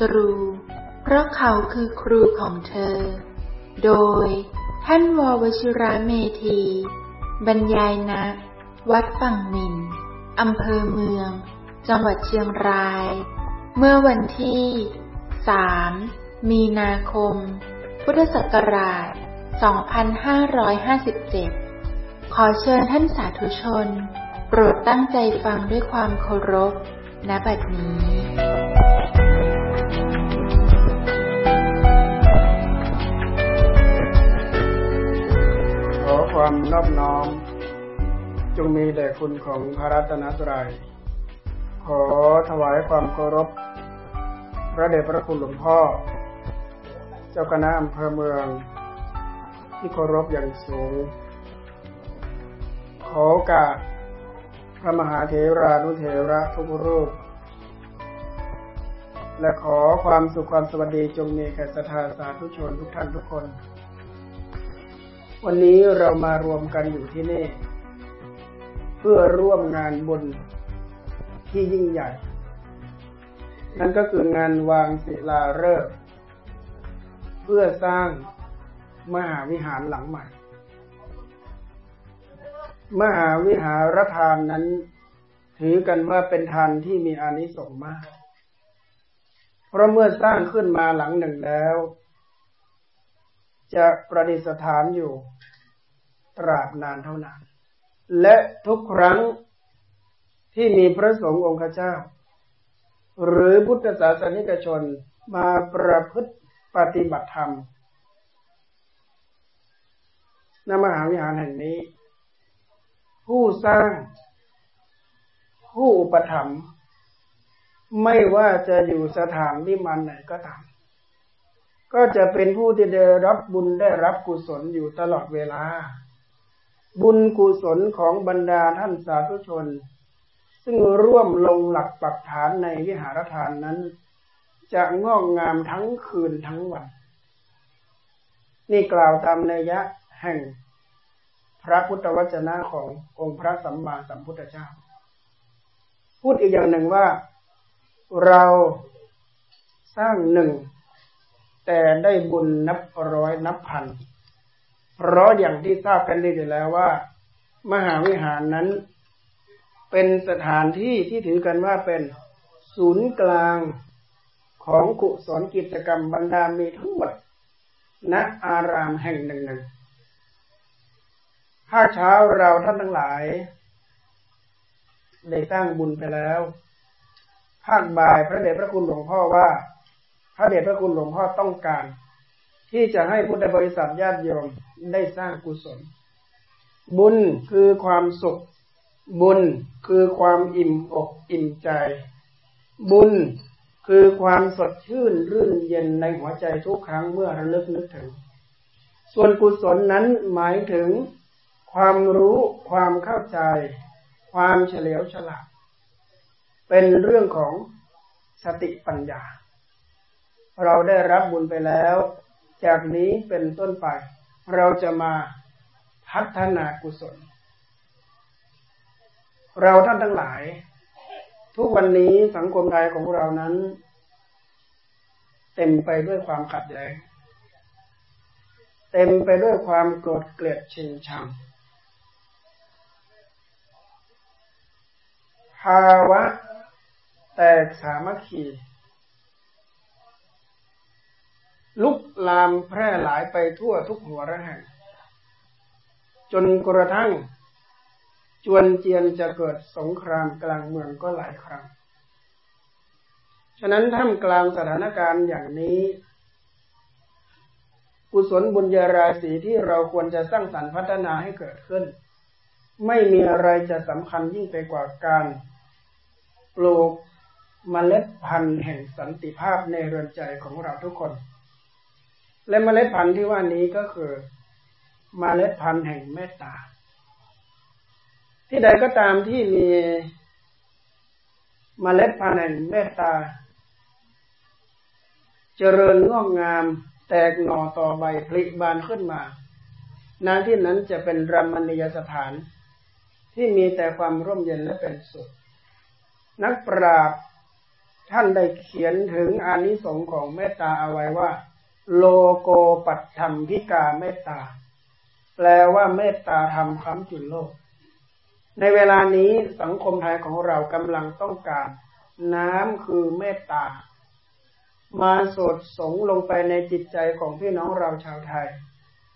ตรู เพราะเขาคือครูของเธอ โดยท่านววชิระเมธี บรรยายณวัดฝั่งมินอำเภอเมือง จังหวัดเชียงราย เมื่อวันที่ 3 มีนาคม พุทธศักราช 2557 ขอเชิญท่านสาธุชน โปรดตั้งใจฟังด้วยความเคารพณบัดนี้ ความนอบน้อม จงมีแด่คุณของพระรัตนตรัย ขอถวายความเคารพ พระเดชพระคุณหลวงพ่อ เจ้าคณะอำเภอเมือง ที่เคารพอย่างสูง ขอโอกาสพระมหาเถรานุเถระทุกรูป และขอความสุขความสวัสดีจงมีแก่ศรัทธาสาธุชนทุกท่านทุกคน วันนี้เรามารวมกันอยู่ที่นี่ เพื่อร่วมงานบุญที่ยิ่งใหญ่ นั่นก็คืองานวางศิลาฤกษ์เพื่อสร้างมหาวิหารหลังใหม่ มหาวิหารทานนั้น ถือกันว่าเป็นทานที่มีอานิสงส์มาก เพราะเมื่อสร้างขึ้นมาหลังหนึ่งแล้ว จะประดิษฐานอยู่ ตราบนานเท่านาน และทุกครั้งที่มีพระสงฆ์องค์เจ้า หรือพุทธศาสนิกชนมาประพฤติปฏิบัติธรรมณมหาวิหารแห่งนี้ ผู้สร้าง ผู้อุปถัมภ์ไม่ว่าจะอยู่สถานที่มันไหนก็ตาม ก็จะเป็นผู้ที่ได้รับบุญได้รับกุศลอยู่ตลอดเวลา บุญกุศลของบรรดาท่านสาธุชน ซึ่งร่วมลงหลักปักฐานในวิหารทานนั้น จะงอกงามทั้งคืนทั้งวัน นี่กล่าวตามนัยยะแห่ง พระพุทธวจนะขององค์พระสัมมาสัมพุทธเจ้า พูดอีกอย่างหนึ่งว่า เราสร้างหนึ่ง แต่ได้บุญนับร้อยนับพัน เพราะอย่างที่ทราบกันดีอยู่แล้วว่า มหาวิหารนั้น เป็นสถานที่ที่ถือกันว่าเป็นศูนย์กลางของกุศลกิจกรรมบรรดามีทั้งหมดณอารามแห่งหนึ่งหนึ่งภาคเช้าเราท่านทั้งหลาย ได้สร้างบุญไปแล้ว ภาคบ่ายพระเดชพระคุณหลวงพ่อว่า พระเดชพระคุณหลวงพ่อต้องการ ที่จะให้พุทธบริษัทญาติโยมได้สร้างกุศล บุญคือความสุข บุญคือความอิ่มอกอิ่มใจ บุญคือความสดชื่นรื่นเย็นในหัวใจทุกครั้งเมื่อระลึกนึกถึง ส่วนกุศลนั้นหมายถึง ความรู้ความเข้าใจ ความเฉลียวฉลาด เป็นเรื่องของสติปัญญา เราได้รับบุญไปแล้ว จากนี้เป็นต้นไป เราจะมาพัฒนากุศล เราท่านทั้งหลาย ทุกวันนี้สังคมไทยของเรานั้น เต็มไปด้วยความขัดแย้งเต็มไปด้วยความโกรธเกลียดชิงชังภาวะแตกสามัคคี ลุกลามแพร่หลายไปทั่วทุกหัวระแห่ง จนกระทั่ง จวนเจียนจะเกิดสงครามกลางเมืองก็หลายครั้ง ฉะนั้นท่ามกลางสถานการณ์อย่างนี้ กุศลบุญญาราศีที่เราควรจะสร้างสรรค์พัฒนาให้เกิดขึ้น ไม่มีอะไรจะสำคัญยิ่งไปกว่าการปลูกเมล็ดพันธุ์แห่งสันติภาพในเรือนใจของเราทุกคน และเมล็ดพันธุ์ที่ว่านี้ก็คือเมล็ดพันธุ์แห่งเมตตา ที่ใดก็ตามที่มีเมล็ดพันธุ์แห่งเมตตา เจริญงอกงามแตกหน่อต่อใบผลิบานขึ้นมาณที่นั้นจะเป็นรัมณียสถาน ที่มีแต่ความร่มเย็นและเป็นสุข นักปราชญ์ท่านได้เขียนถึงอานิสงส์ของเมตตาเอาไว้ว่า โลโกปัตถมพิกาเมตตา แปลว่าเมตตาทำค้ำจุนโลก ในเวลานี้สังคมไทยของเรากำลังต้องการ น้ำคือเมตตา มาสดสงลงไปในจิตใจของพี่น้องเราชาวไทย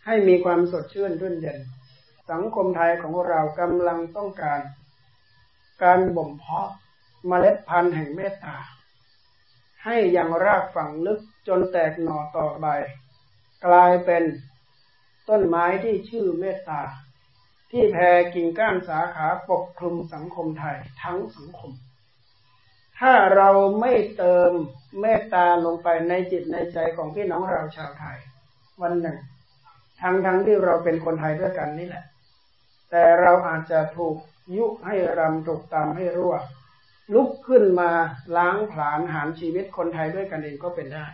ให้มีความสดชื่นรื่นเย็นสังคมไทยของเรากำลังต้องการ การบ่มเพาะเมล็ดพันธุ์แห่งเมตตา ให้ยังรากฝังลึก จนแตกหน่อต่อใบ กลายเป็นต้นไม้ที่ชื่อเมตตา ที่แผ่กิ่งก้านสาขาปกคลุมสังคมไทยทั้งสังคม ถ้าเราไม่เติมเมตตาลงไปในจิตในใจของพี่น้องเราชาวไทย วันหนึ่ง ทั้งทั้งที่เราเป็นคนไทยด้วยกันนี่แหละ แต่เราอาจจะถูกยุให้รำถูกตามให้รั่วลุกขึ้นมาล้างผลาญหารชีวิตคนไทยด้วยกันเองก็เป็นได้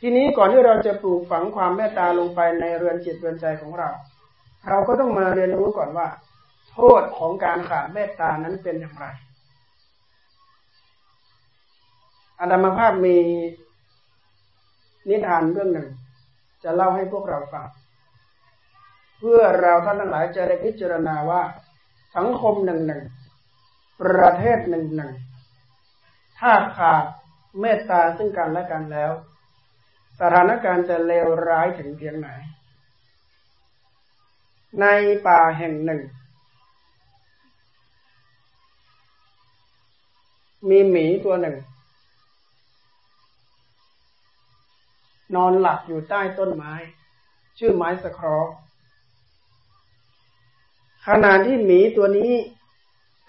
ทีนี้ก่อนที่เราจะปลูกฝังความเมตตาลงไปในเรือนจิตเรือนใจของเรา เราก็ต้องมาเรียนรู้ก่อนว่า โทษของการขาดเมตตานั้นเป็นอย่างไรอาดามภาพมีนิทานเรื่องหนึ่ง จะเล่าให้พวกเราฟังเพื่อเราท่านทั้งหลายจะได้พิจารณาว่า สังคมหนึ่งหนึ่งประเทศหนึ่งหนึ่งถ้าขาดเมตตาซึ่งกันและกันแล้ว สถานการณ์จะเลวร้ายถึงเพียงไหน ในป่าแห่งหนึ่ง มีหมีตัวหนึ่ง นอนหลับอยู่ใต้ต้นไม้ ชื่อไม้สครอขณะที่หมีตัวนี้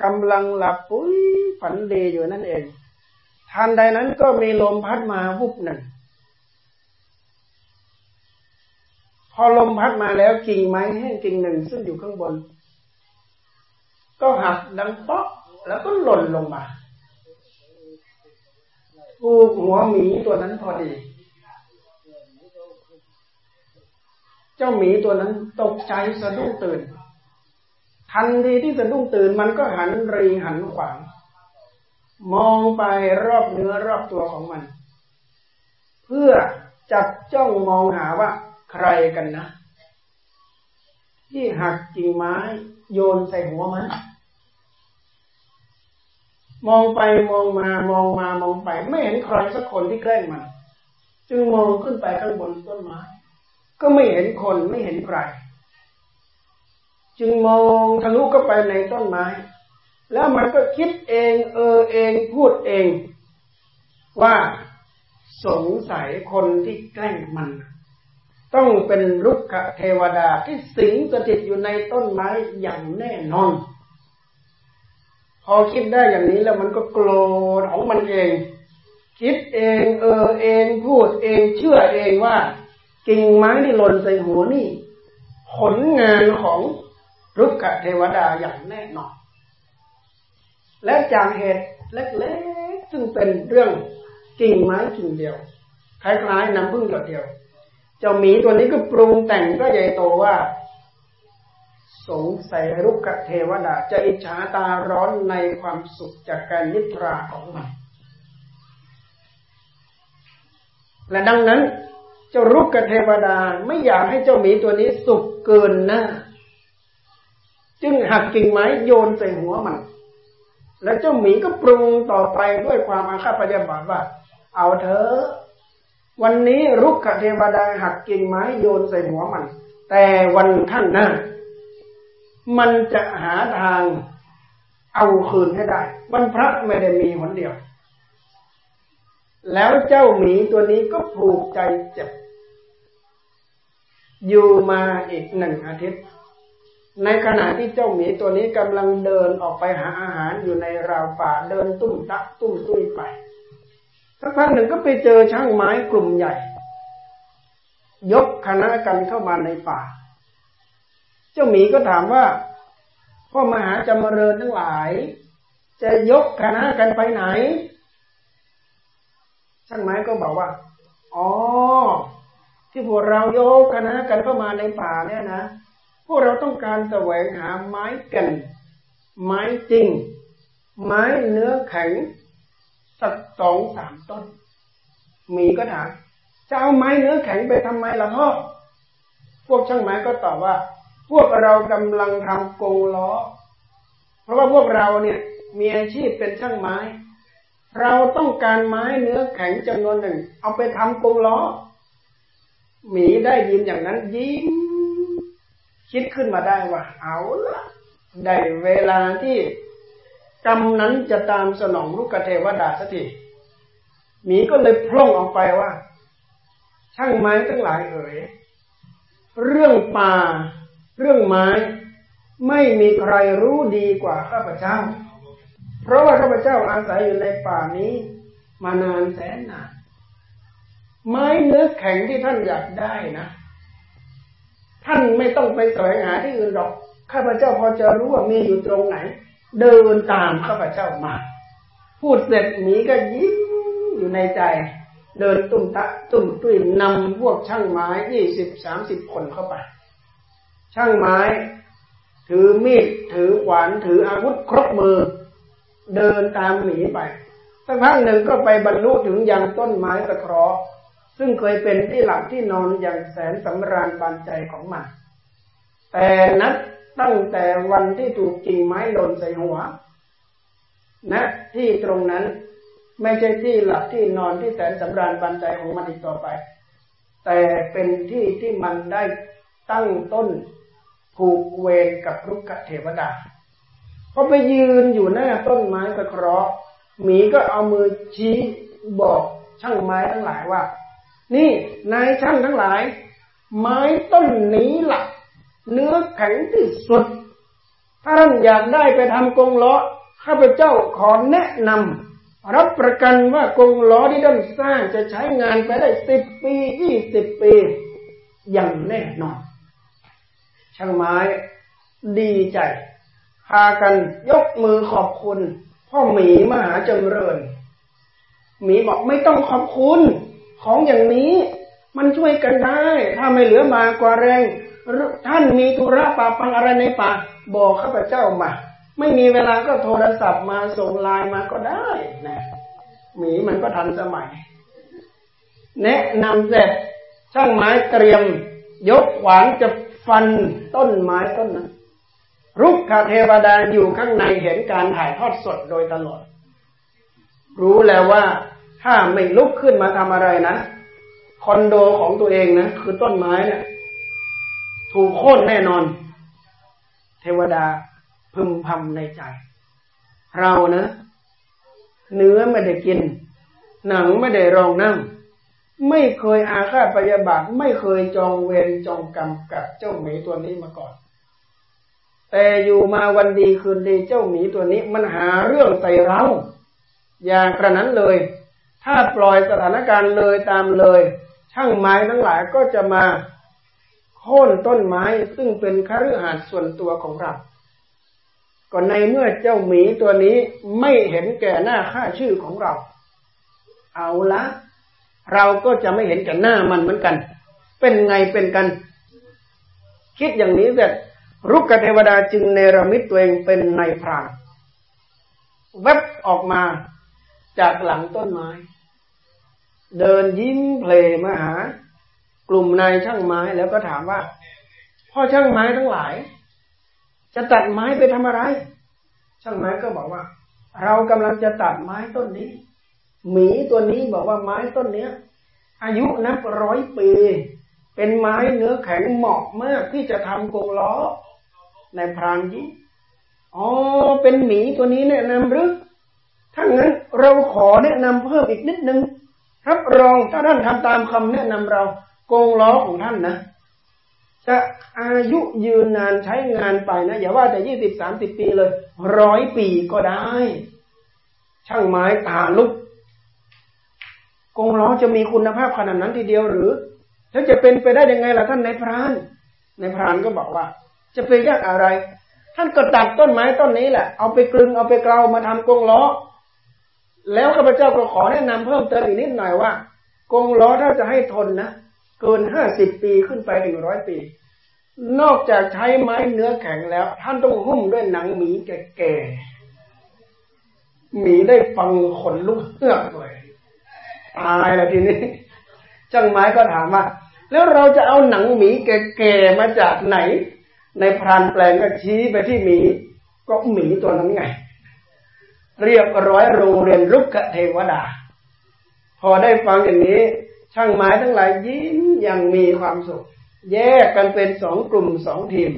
กำลังหลับปุ้ยฝันดีอยู่นั่นเองทันใดนั้นก็มีลมพัดมาวุบหนึ่ง พ อลมพัดมาแล้วกิ่งไม้แห้งกิ่งหนึ่งซึ่งอยู่ข้างบน ก็หักดังป๊อกแล้วก็หล่นลงมาถูกหัวหมีตัวนั้นพอดี เจ้าหมีตัวนั้นตกใจสะดุ้งตื่น ทันทีที่สะดุ้งตื่นมันก็หันรีหันขวาง มองไปรอบเนื้อรอบตัวของมัน เพื่อจับจ้องมองหาว่า ใครกันนะ ที่หักกิ่งไม้โยนใส่หัวมัน มองไปมองมามองมามองไป ไม่เห็นใครสักคนที่แกล้งมัน จึงมองขึ้นไปข้างบนต้นไม้ ก็ไม่เห็นคนไม่เห็นใคร จึงมองทะลุเข้าไปในต้นไม้ แล้วมันก็คิดเอง เออเองพูดเอง ว่าสงสัยคนที่แกล้งมัน ต้องเป็นรุกขเทวดาที่สิงสถิตอยู่ในต้นไม้อย่างแน่นอน พอคิดได้อย่างนี้แล้วมันก็โกรธของมันเอง คิดเองเออเองพูดเองเชื่อเองว่า กิ่งไม้ที่หล่นใส่หัวนี่ ผลงานของรุกขเทวดาอย่างแน่นอน และจากเหตุเล็กๆซึ่งเป็นเรื่องกิ่งไม้กิ่งเดียวคล้ายๆน้ำพึ่งหยดเดียว เจ้าหมีตัวนี้ก็ปรุงแต่งก็ใหญ่โตว่า สงสัยรุกขเทวดา จะอิจฉาตาร้อนในความสุขจากการยิทราของมัน และดังนั้น เจ้ารุกขเทวดาไม่อยากให้เจ้าหมีตัวนี้สุขเกินหน้า จึงหักกิ่งไม้โยนใส่หัวมัน แล้วเจ้าหมีก็ปรุงต่อไปด้วยความอาฆาตพยาบาทว่า เอาเถอะ วันนี้รุกขเทวดาหักกิ่งไม้โยนใส่หัวมัน แต่วันข้างหน้า มันจะหาทางเอาคืนให้ได้ วันพระไม่ได้มีหนเดียว แล้วเจ้าหมีตัวนี้ก็ผูกใจเจ็บ อยู่มาอีกหนึ่งอาทิตย์ ในขณะที่เจ้าหมีตัวนี้กำลังเดินออกไปหาอาหารอยู่ในราวป่าเดินตุ้มตักตุ้มตุ้ยไป สักพักหนึ่งก็ไปเจอช่างไม้กลุ่มใหญ่ ยกคณะกันเข้ามาในป่า เจ้าหมีก็ถามว่า พ่อมหาจำเริญทั้งหลาย จะยกคณะกันไปไหน ช่างไม้ก็บอกว่า อ๋อ ที่พวกเรายกคณะกันเข้ามาในป่าเนี่ยนะ พวกเราต้องการแสวงหาไม้กัน ไม้จริง ไม้เนื้อแข็ง สักสองสามต้น มีก็ถามจะเอาไม้เนื้อแข็งไปทำไมล่ะพ่อพวกช่างไม้ก็ตอบว่า พวกเรากำลังทำกงล้อ เพราะว่าพวกเราเนี่ยมีอาชีพเป็นช่างไม้ เราต้องการไม้เนื้อแข็งจำนวนหนึ่ง เอาไปทำกงล้อ หมีได้ยินอย่างนั้นยิ้มคิดขึ้นมาได้ว่าเอาละได้เวลาที่ กรรมนั้นจะตามสนองลูกเทวดาสักทีหมีก็เลยพล่องออกไปว่า ช่างไม้ทั้งหลายเอ๋ยเรื่องป่า เรื่องไม้ ไม่มีใครรู้ดีกว่าข้าพเจ้า เพราะว่าข้าพเจ้าอาศัยอยู่ในป่านี้ มานานแสนนานไม้เนื้อแข็งที่ท่านอยากได้นะ ท่านไม่ต้องไปแสวงหาที่อื่นหรอก ข้าพเจ้าพอจะรู้ว่ามีอยู่ตรงไหน เดินตามข้าพเจ้ามา พูดเสร็จหมีก็ยิ้มอยู่ในใจ เดินตุ้มตะตุ้มตุ้ยนำพวกช่างไม้ยี่สิบสามสิบคนเข้าไป ช่างไม้ ถือมีดถือขวานถืออาวุธครบมือ เดินตามหมีไปสักพักหนึ่งก็ไปบรรลุถึงยังต้นไม้ตะเคราะห์ซึ่งเคยเป็นที่หลับที่นอนอย่างแสนสำราญบานใจของมันแต่นับ ตั้งแต่วันที่ถูกกิ่งไม้หล่นใส่หัวณนะที่ตรงนั้นไม่ใช่ที่หลับที่นอนที่แสนสำราญบานใจของมันอีกต่อไป แต่เป็นที่ที่มันได้ตั้งต้นผูกเวรกับลุกขเทวดาพอไปยืนอยู่หน้าต้นไม้ตะเคราะห์หมีก็เอามือชี้บอกช่างไม้ทั้งหลายว่า นี่นายช่างทั้งหลาย ไม้ต้นนี้หลัก เนื้อแข็งที่สุด ถ้าท่านอยากได้ไปทำกงล้อข้าพเจ้าขอแนะนำรับประกันว่ากงล้อที่ท่านสร้างจะใช้งานไปได้สิบปียี่สิบปีอย่างแน่นอนช่างไม้ดีใจ พากันยกมือขอบคุณ พ่อหมีมหาจำเริญ หมีบอกไม่ต้องขอบคุณ ของอย่างนี้ มันช่วยกันได้ ถ้าไม่เหลือมากว่าแรง ท่านมีธุระป่าปังอะไรในป่า บอกข้าพเจ้ามา ไม่มีเวลาก็โทรศัพท์มาส่งไลน์มาก็ได้นะหมีมันก็ทันสมัย แนะนำเสร็จช่างไม้เตรียม ยกขวานจะฟันต้นไม้ต้นนั้นรุกขเทวดาอยู่ข้างในเห็นการถ่ายทอดสดโดยตลอด รู้แล้วว่าถ้าไม่ลุกขึ้นมาทำอะไรนะ คอนโดของตัวเองนะ คือต้นไม้เนะี่ย ถูกโค่นแน่นอน เทวดาพึมพำในใจ เรานะเนื้อไม่ได้กิน หนังไม่ได้รองนั่ง ไม่เคยอาฆาตปยาบาท ไม่เคยจองเวรจองกรรมกับเจ้าหมีตัวนี้มาก่อน แต่อยู่มาวันดีคืนดีเจ้าหมีตัวนี้มันหาเรื่องใส่เรา อย่างกระนั้นเลย ถ้าปล่อยสถานการณ์เลยตามเลย ช่างไม้ทั้งหลายก็จะมา ค่นต้นไม้ซึ่งเป็นคฤหาสน์ส่วนตัวของเราก็ในเมื่อเจ้าหมีตัวนี้ไม่เห็นแก่หน้าค่าชื่อของเรา เอาละเราก็จะไม่เห็นแก่หน้ามันเหมือนกัน เป็นไงเป็นกัน คิดอย่างนี้เสร็จรุกเทวดาจึงเนรมิตตัวเองเป็นนายพรานแวบออกมาจากหลังต้นไม้ เดินยิ้มเพลมาหา กลุ่มนายช่างไม้แล้วก็ถามว่า พ่อช่างไม้ทั้งหลาย จะตัดไม้ไปทำอะไร ช่างไม้ก็บอกว่า เรากำลังจะตัดไม้ต้นนี้หมีตัวนี้บอกว่าไม้ต้นเนี้ย อายุนับร้อยปี เป็นไม้เนื้อแข็งเหมาะมากที่จะทำกงล้อในพรานยิ้อ๋อเป็นหมีตัวนี้แนะนำหรือถ้างั้นเราขอแนะนำเพิ่มอีกนิดนึงรับรองถ้าท่านทำตามคำแนะนำเรา กงล้อของท่านนะ จะอายุยืนนานใช้งานไปนะ อย่าว่าแต่ยี่สิบสามสิบปีเลยร้อยปีก็ได้ ช่างไม้ตาลุกกงล้อจะมีคุณภาพขนาดนั้นทีเดียวหรือ แล้วจะเป็นไปได้ยังไงล่ะท่านในพรานในพรานก็บอกว่า จะเป็นยากอะไร ท่านก็ตัดต้นไม้ต้นนี้แหละเอาไปกลึงเอาไปเกลามาทำกงล้อ แล้วข้าพเจ้าก็ขอแนะนำเพิ่มเติมอีกนิดหน่อยว่ากงล้อถ้าจะให้ทนนะ เกินห้าสิบปีขึ้นไปหนึ่งร้อยปี นอกจากใช้ไม้เนื้อแข็งแล้ว ท่านต้องหุ้มด้วยหนังหมีแก่ๆหมีได้ฟังขนลุกเฮือกเลยตายแล้วทีนี้จ้างไม้ก็ถามว่าแล้วเราจะเอาหนังหมีแก่ๆมาจากไหน ในพรานแปลงก็ชี้ไปที่หมี ก็หมีตัวนั้นไง เรียบร้อยโรงเรียนลุกเทวดา พอได้ฟังอย่างนี้ ช่างไม้ทั้งหลายยิ้มอย่างมีความสุข แยกกันเป็นสองกลุ่มสองทีม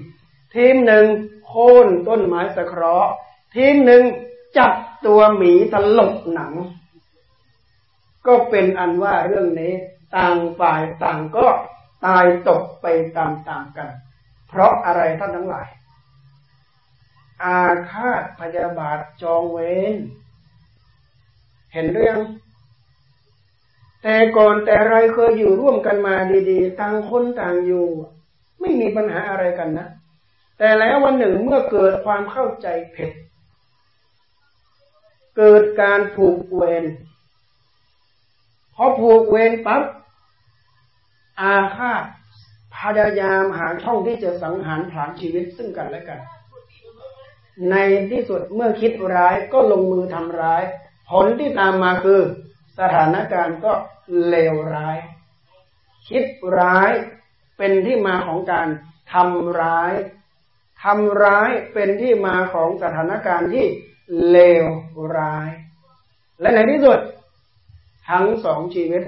ทีมหนึ่งโค่นต้นไม้ตะเคราะห์ทีมหนึ่งจับตัวหมีตลบหนัง ก็เป็นอันว่าเรื่องนี้ต่างฝ่ายต่างก็ตายตกไปตามๆกัน เพราะอะไรท่านทั้งหลาย อาฆาตพยาบาทจองเวรเห็นเรื่อง แต่ก่อนแต่ไรเคยอยู่ร่วมกันมาดีๆ ต่างคนต่างอยู่ ไม่มีปัญหาอะไรกันนะ แต่แล้ววันหนึ่งเมื่อเกิดความเข้าใจผิดเกิดการผูกเวรพอผูกเวรปั๊บอาฆาตพยายามหาช่องที่จะสังหารผลาญชีวิตซึ่งกันและกัน ในที่สุดเมื่อคิดร้ายก็ลงมือทำร้าย ผลที่ตามมาคือ สถานการณ์ก็เลวร้าย คิดร้ายเป็นที่มาของการทำร้ายทำร้ายเป็นที่มาของสถานการณ์ที่เลวร้าย และในที่สุด ทั้งสองชีวิต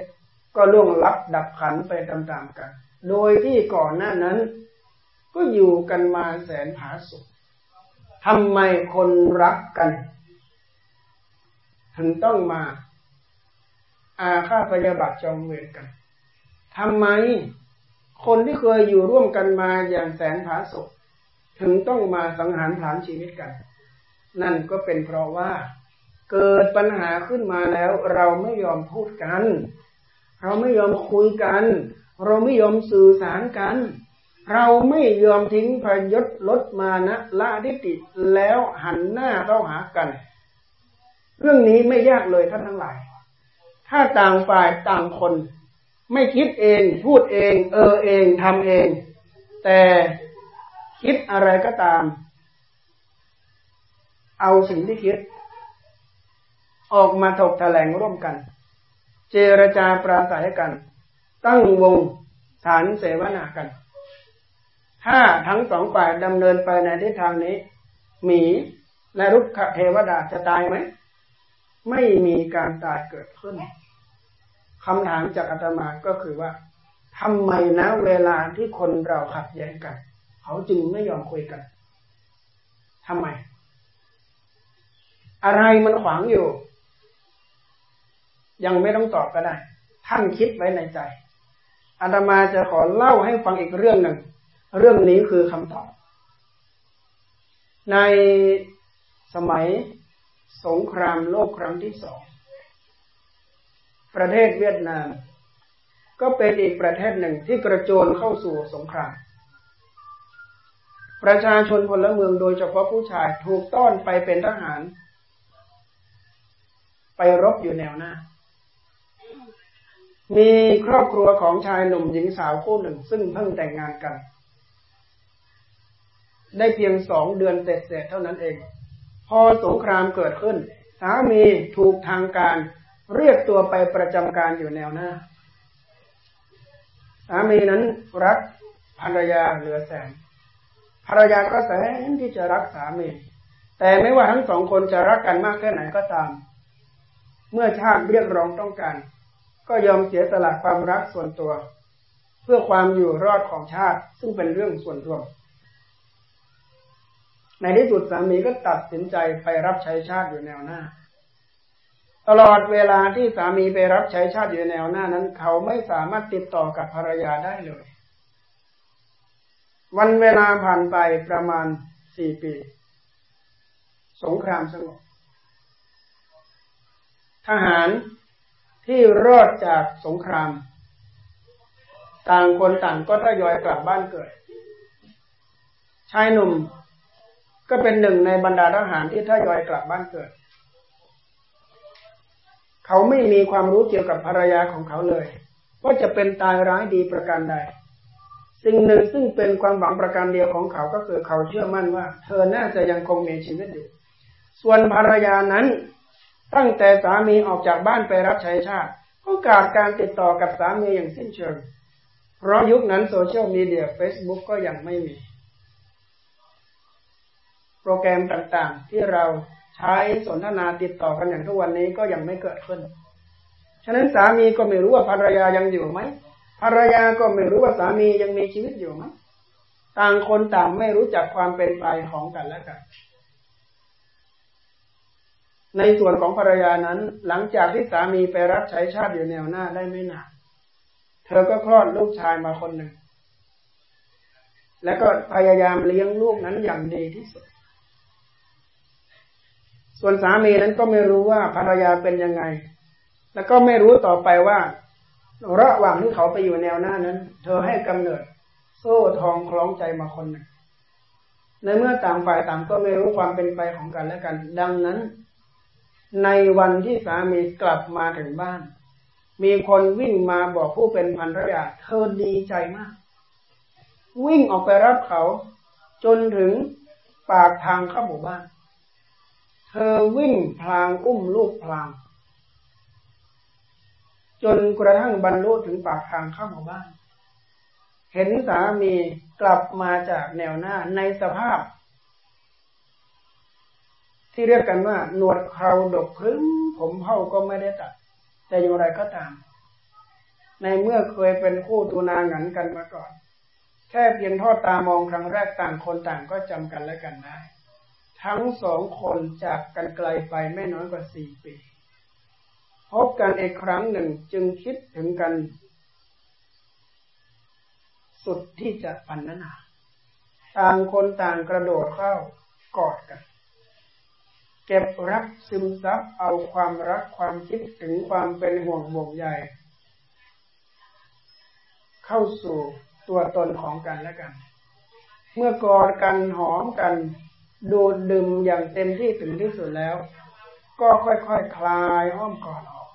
ก็ล่วงลับดับขันไปตามๆกัน โดยที่ก่อนหน้านั้น ก็อยู่กันมาแสนผาสุกทำไมคนรักกัน ถึงต้องมา อาฆาตพยาบาทจองเวรกันทำไมคนที่เคยอยู่ร่วมกันมาอย่างแสนผาสุกถึงต้องมาสังหารผลาญชีวิตกัน นั่นก็เป็นเพราะว่า เกิดปัญหาขึ้นมาแล้ว เราไม่ยอมพูดกัน เราไม่ยอมคุยกัน เราไม่ยอมสื่อสารกัน เราไม่ยอมทิ้งพยศลดมานะละทิฏฐิแล้วหันหน้าเข้าหากัน เรื่องนี้ไม่ยากเลยท่านทั้งหลาย ถ้าต่างฝ่ายต่างคน ไม่คิดเอง พูดเอง เออเองทำเอง แต่คิดอะไรก็ตาม เอาสิ่งที่คิด ออกมาถกแถลงร่วมกัน เจรจาปราศัยกัน ตั้งวงฐานเสวนากัน ถ้าทั้งสองฝ่ายดำเนินไปในทิศทางนี้ หมีและรุกขเทวดาจะตายไหม ไม่มีการตายเกิดขึ้นคำถามจากอาตมาก็คือว่าทำไมนะเวลาที่คนเราขัดแย้งกัน เขาจึงไม่ยอมคุยกันทำไม อะไรมันขวางอยู่ ยังไม่ต้องตอบก็ได้ ท่านคิดไว้ในใจอาตมาจะขอเล่าให้ฟังอีกเรื่องหนึ่ง เรื่องนี้คือคำตอบ ในสมัย สงครามโลกครั้งที่สอง ประเทศเวียดนาม ก็เป็นอีกประเทศหนึ่งที่กระโจนเข้าสู่สงคราม ประชาชนพลเมืองโดยเฉพาะผู้ชายถูกต้อนไปเป็นทหาร ไปรบอยู่แนวหน้า มีครอบครัวของชายหนุ่มหญิงสาวคู่หนึ่ง ซึ่งเพิ่งแต่งงานกัน ได้เพียงสองเดือนเสร็จเท่านั้นเอง พอสงครามเกิดขึ้น สามีถูกทางการเรียกตัวไปประจำการอยู่แนวหน้า สามีนั้นรักภรรยาเหลือแสน ภรรยาก็แสนที่จะรักสามี แต่ไม่ว่าทั้งสองคนจะรักกันมากแค่ไหนก็ตาม เมื่อชาติเรียกร้องต้องการ ก็ยอมเสียสละความรักส่วนตัว เพื่อความอยู่รอดของชาติซึ่งเป็นเรื่องส่วนรวม ในที่สุดสามีก็ตัดสินใจไปรับใช้ชาติอยู่แนวหน้า ตลอดเวลาที่สามีไปรับใช้ชาติอยู่แนวหน้านั้น เขาไม่สามารถติดต่อกับภรรยาได้เลย วันเวลาผ่านไปประมาณสี่ปี สงครามสงบทหารที่รอดจากสงคราม ต่างคนต่างก็ทยอยกลับบ้านเกิดชายหนุ่ม ก็เป็นหนึ่งในบรรดาทหารที่ทยอยกลับบ้านเกิด เขาไม่มีความรู้เกี่ยวกับภรรยาของเขาเลย ว่าจะเป็นตายร้ายดีประการใด สิ่งหนึ่งซึ่งเป็นความหวังประการเดียวของเขาก็คือเขาเชื่อมั่นว่า เธอน่าจะยังคงมีชีวิตอยู่ ส่วนภรรยานั้น ตั้งแต่สามีออกจากบ้านไปรับใช้ชาติ ก็ขาดการติดต่อกับสามีอย่างสิ้นเชิง เพราะยุคนั้นโซเชียลมีเดียเฟซบุ๊กก็ยังไม่มี โปรแกรมต่างๆ ที่เราใช้สนทนาติดต่อกันอย่างทุกวันนี้ก็ยังไม่เกิดขึ้น ฉะนั้นสามีก็ไม่รู้ว่าภรรยายังอยู่ไหมภรรยาก็ไม่รู้ว่าสามียังมีชีวิตอยู่ไหมต่างคนต่างไม่รู้จักความเป็นไปของกันและกัน ในส่วนของภรรยานั้น หลังจากที่สามีไปรับใช้ชาติอยู่แนวหน้าได้ไม่นานเธอก็คลอดลูกชายมาคนหนึ่ง แล้วก็พยายามเลี้ยงลูกนั้นอย่างดีที่สุด ส่วนสามีนั้นก็ไม่รู้ว่าภรรยาเป็นยังไง แล้วก็ไม่รู้ต่อไปว่าระหว่างที่เขาไปอยู่แนวหน้านั้น เธอให้กำเนิด โซ่ทองคล้องใจมาคนหนึ่งในเมื่อต่างฝ่ายต่างก็ไม่รู้ความเป็นไปของกันและกัน ดังนั้น ในวันที่สามีกลับมาถึงบ้าน มีคนวิ่งมาบอกผู้เป็นภรรยาเธอดีใจมาก วิ่งออกไปรับเขา จนถึงปากทางเข้าหมู่บ้าน เธอวิ่งพลางอุ้มลูกพลาง จนกระทั่งบรรลุถึงปากทางเข้าหมู่บ้าน เห็นสามีกลับมาจากแนวหน้าในสภาพ ที่เรียกกันว่า หนวดเคราดกพึ่งผมเผาก็ไม่ได้ตัด แต่อย่างไรก็ตาม ในเมื่อเคยเป็นคู่ตูนาหงันกันมาก่อน แค่เพียงทอดตามองครั้งแรกต่างคนต่างก็จำกันและกันได้ ทั้งสองคนจากกันไกลไปไม่น้อยกว่าสี่ปี พบกันอีกครั้งหนึ่งจึงคิดถึงกัน สุดที่จะพันนาต่างคนต่างกระโดดเข้ากอดกัน เก็บรักซึมซับเอาความรักความคิดถึงความเป็นห่วงบ่วงใยเข้าสู่ตัวตนของกันและกัน เมื่อกอดกันหอมกัน ดูดดื่มอย่างเต็มที่ถึงที่สุดแล้ว ก็ค่อยๆคคลายอ้อมกอดออก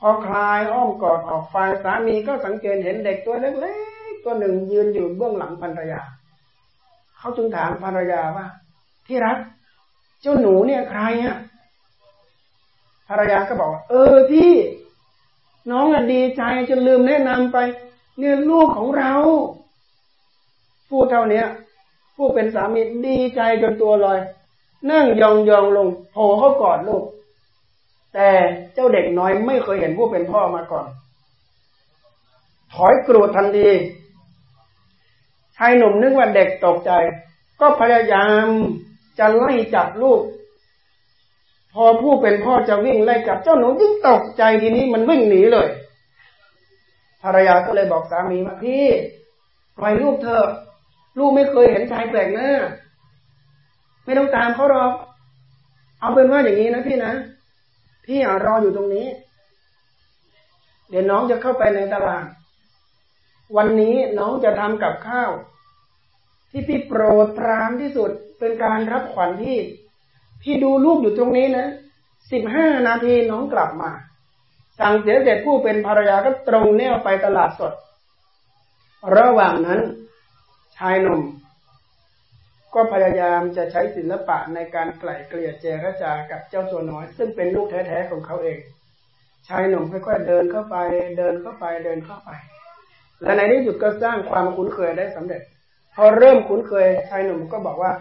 พอคลายอ้อมกอดออกฝ่ายสามีก็สังเกตเห็นเด็กตัวเล็กๆตัวหนึ่งยืนอยู่เบื้องหลังภรรยา เขาจึงถามภรรยาว่า ที่รัก เจ้าหนูเนี่ยใครอะภรรยาก็บอกว่าเออพี่ น้องอะดีใจจนลืมแนะนำไป เนี่ยลูกของเรา พูดเท่าเนี้ ผู้เป็นสามีดีใจจนตัวลอย นั่งยองยองลงโผล่เข้ากอดลูก แต่เจ้าเด็กน้อยไม่เคยเห็นผู้เป็นพ่อมาก่อน ถอยกรูดทันทีชายหนุ่มนึกว่าเด็กตกใจ ก็พยายามจะไล่จับลูก พอผู้เป็นพ่อจะวิ่งไล่จับเจ้าหนูยิ่งตกใจทีนี้มันวิ่งหนีเลยภรรยาก็เลยบอกสามีว่าพี่ปล่อยลูกเธอ ลูกไม่เคยเห็นชายแปลกหน้า ไม่ต้องตามเขาหรอก เอาเป็นว่าอย่างนี้นะพี่นะ พี่รออยู่ตรงนี้ เดี๋ยวน้องจะเข้าไปในตลาด วันนี้น้องจะทำกับข้าว ที่พี่โปรดปรานที่สุดเป็นการรับขวัญที่ พี่ดูลูกอยู่ตรงนี้นะสิบห้านาทีน้องกลับมา สั่งเสียเสร็จผู้เป็นภรรยาก็ตรงแนวไปตลาดสด ระหว่างนั้น ชายหนุ่ม ก็พยายามจะใช้ศิลปะในการไกล่เกลี่ยเจรจากับเจ้าตัวน้อย ซึ่งเป็นลูกแท้ๆของเขาเอง ชายหนุ่มค่อยๆเดินเข้าไป เดินเข้าไปเดินเข้าไป และในที่สุดก็สร้างความคุ้นเคยได้สำเร็จ พอเริ่มคุ้นเคย ชายหนุ่มก็บอกว่า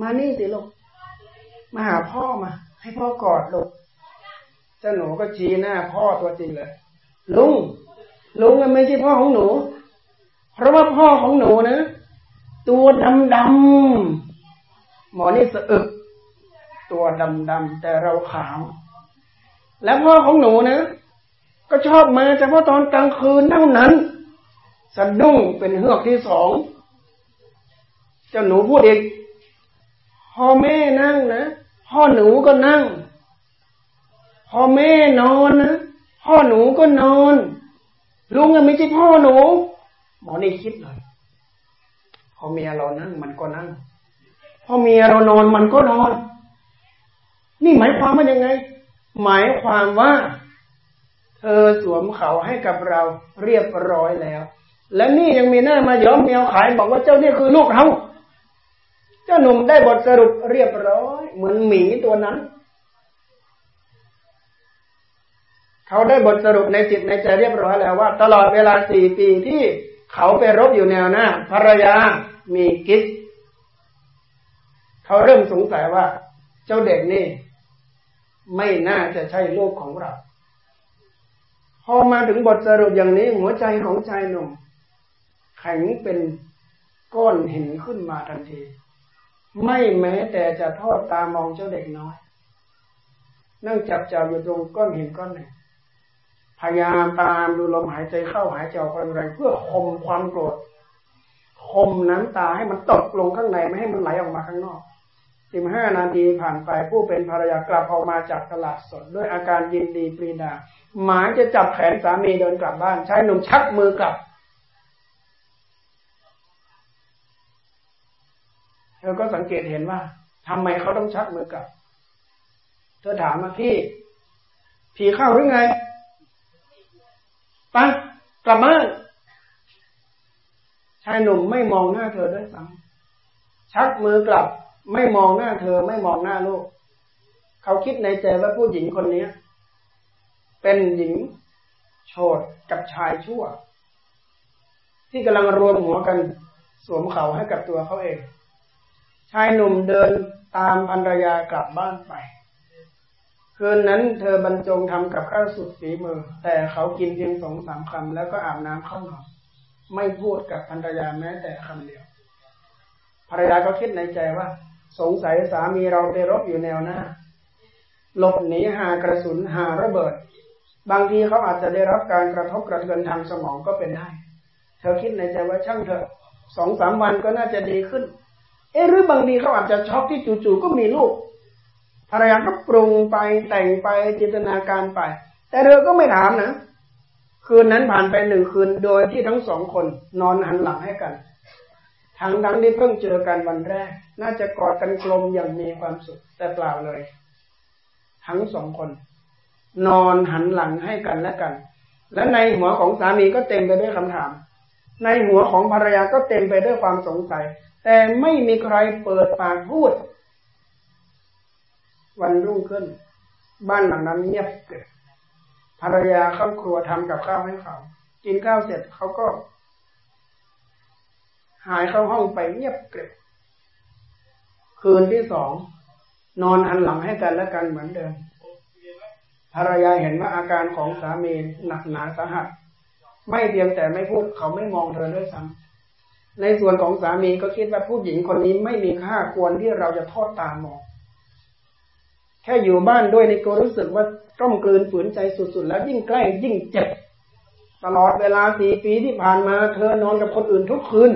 มานี่สิลูกมาหาพ่อมา ให้พ่อกอดลูกเจ้าหนูก็ชี้หน้าพ่อตัวจริงเลย ลุงลุงไม่ใช่พ่อของหนู เพราะว่าพ่อของหนูนะ ตัวดำดำหมอนี่สะอึก ตัวดำดำแต่เราขาว แล้วพ่อของหนูนะก็ชอบมาเฉพาะตอนกลางคืนเท่านั้นสะดุ้งเป็นเฮือกที่สองเจ้าหนูพูดอีกพอแม่นั่งนะพ่อหนูก็นั่งพ่อแม่นอนนะพ่อหนูก็นอน ลุงอะไม่ใช่พ่อหนูหมอนี่คิดเลย พอเมียเรานั่งมันก็นั่ง พอเมียเรานอนมันก็นอน นี่หมายความว่ายังไง หมายความว่า เธอสวมเขาให้กับเราเรียบร้อยแล้ว และนี่ยังมีหน้ามาย้อมเมียวขายบอกว่าเจ้านี่คือลูกเราเจ้าหนุ่มได้บทสรุปเรียบร้อย เหมือนหมีตัวนั้นเขาได้บทสรุปในจิตในใจเรียบร้อยแล้วว่า ตลอดเวลาสี่ปีที่ เขาไปรบอยู่แนวหน้าภรรยามีกิ๊กเขาเริ่มสงสัยว่า เจ้าเด็กนี่ ไม่น่าจะใช่ลูกของเรา พอมาถึงบทสรุปอย่างนี้หัวใจของชายหนุ่มแข็งเป็นก้อนหินขึ้นมาทันที ไม่แม้แต่จะทอดตามองเจ้าเด็กน้อย นั่งจับจ่าอยู่ตรงก้อนหินก้อนหนึ่ง พยายามตามดูลมหายใจเข้าหายใจออกแรงเพื่อคมความโกรธคมน้ำตาให้มันตกลงข้างในไม่ให้มันไหลออกมาข้างนอกสิบห้านาทีผ่านไปผู้เป็นภรรยากลับออกมาจากตลาดสดด้วยอาการยินดีปรีดา หมายจะจับแขนสามีเดินกลับบ้านชายหนุ่มชักมือกลับเธอก็สังเกตเห็นว่าทำไมเขาต้องชักมือกลับ เธอถามมาพี่ ผีเข้าหรือไง ไปกลับบ้านชายหนุ่มไม่มองหน้าเธอด้วยซ้ำชักมือกลับ ไม่มองหน้าเธอไม่มองหน้าลูก เขาคิดในใจว่าผู้หญิงคนนี้เป็นหญิงโฉดกับชายชั่ว ที่กำลังรวมหัวกันสวมเขาให้กับตัวเขาเอง ชายหนุ่มเดินตามภรรยากลับบ้านไป คืนนั้นเธอบรรจงทำกับข้าวสุดฝีมือ แต่เขากินเพียงสองสามคำแล้วก็อาบน้ำเข้านอนไม่พูดกับภรรยาแม้แต่คำเดียว ภรรยาก็คิดในใจว่า สงสัยสามีเราไปรบอยู่แนวหน้า หลบหนีหากระสุนหาระเบิด บางทีเขาอาจจะได้รับการกระทบกระเทือนทางสมองก็เป็นได้ เธอคิดในใจว่าช่างเถอะสองสามวันก็น่าจะดีขึ้น เอ๊หรือบางทีเขาอาจจะช็อกที่จู่ๆก็มีลูก ภรรยาก็ปรุงไปแต่งไปจินตนาการไป แต่เธอก็ไม่ถามนะคืนนั้นผ่านไปหนึ่งคืนโดยที่ทั้งสองคนนอนหันหลังให้กันทั้งทั้งที่เพิ่งเจอกันวันแรก น่าจะกอดกันกลมอย่างมีความสุขแต่เปล่าเลย ทั้งสองคน นอนหันหลังให้กันและกัน และในหัวของสามีก็เต็มไปด้วยคำถาม ในหัวของภรรยาก็เต็มไปด้วยความสงสัย แต่ไม่มีใครเปิดปากพูด วันรุ่งขึ้น บ้านหลังนั้นเงียบเกิดภรรยาเข้าครัวทำกับข้าวให้เขา กินข้าวเสร็จเขาก็ หายเข้าห้องไปเงียบเกิดคืนที่สองนอนหันหลังให้กันและกันเหมือนเดิมภรรยาเห็นว่าอาการของสามีหนักหนาสาหัส ไม่เพียงแต่ไม่พูดเขาไม่มองเธอด้วยซ้ำในส่วนของสามีก็คิดว่าผู้หญิงคนนี้ไม่มีค่าควรที่เราจะทอดตามอง แค่อยู่บ้านด้วยในก็รู้สึกว่าต้องกลืนฝืนใจสุดๆ แล้วยิ่งใกล้ยิ่งเจ็บ ตลอดเวลาสี่ปีที่ผ่านมา เธอนอนกับคนอื่นทุกคืน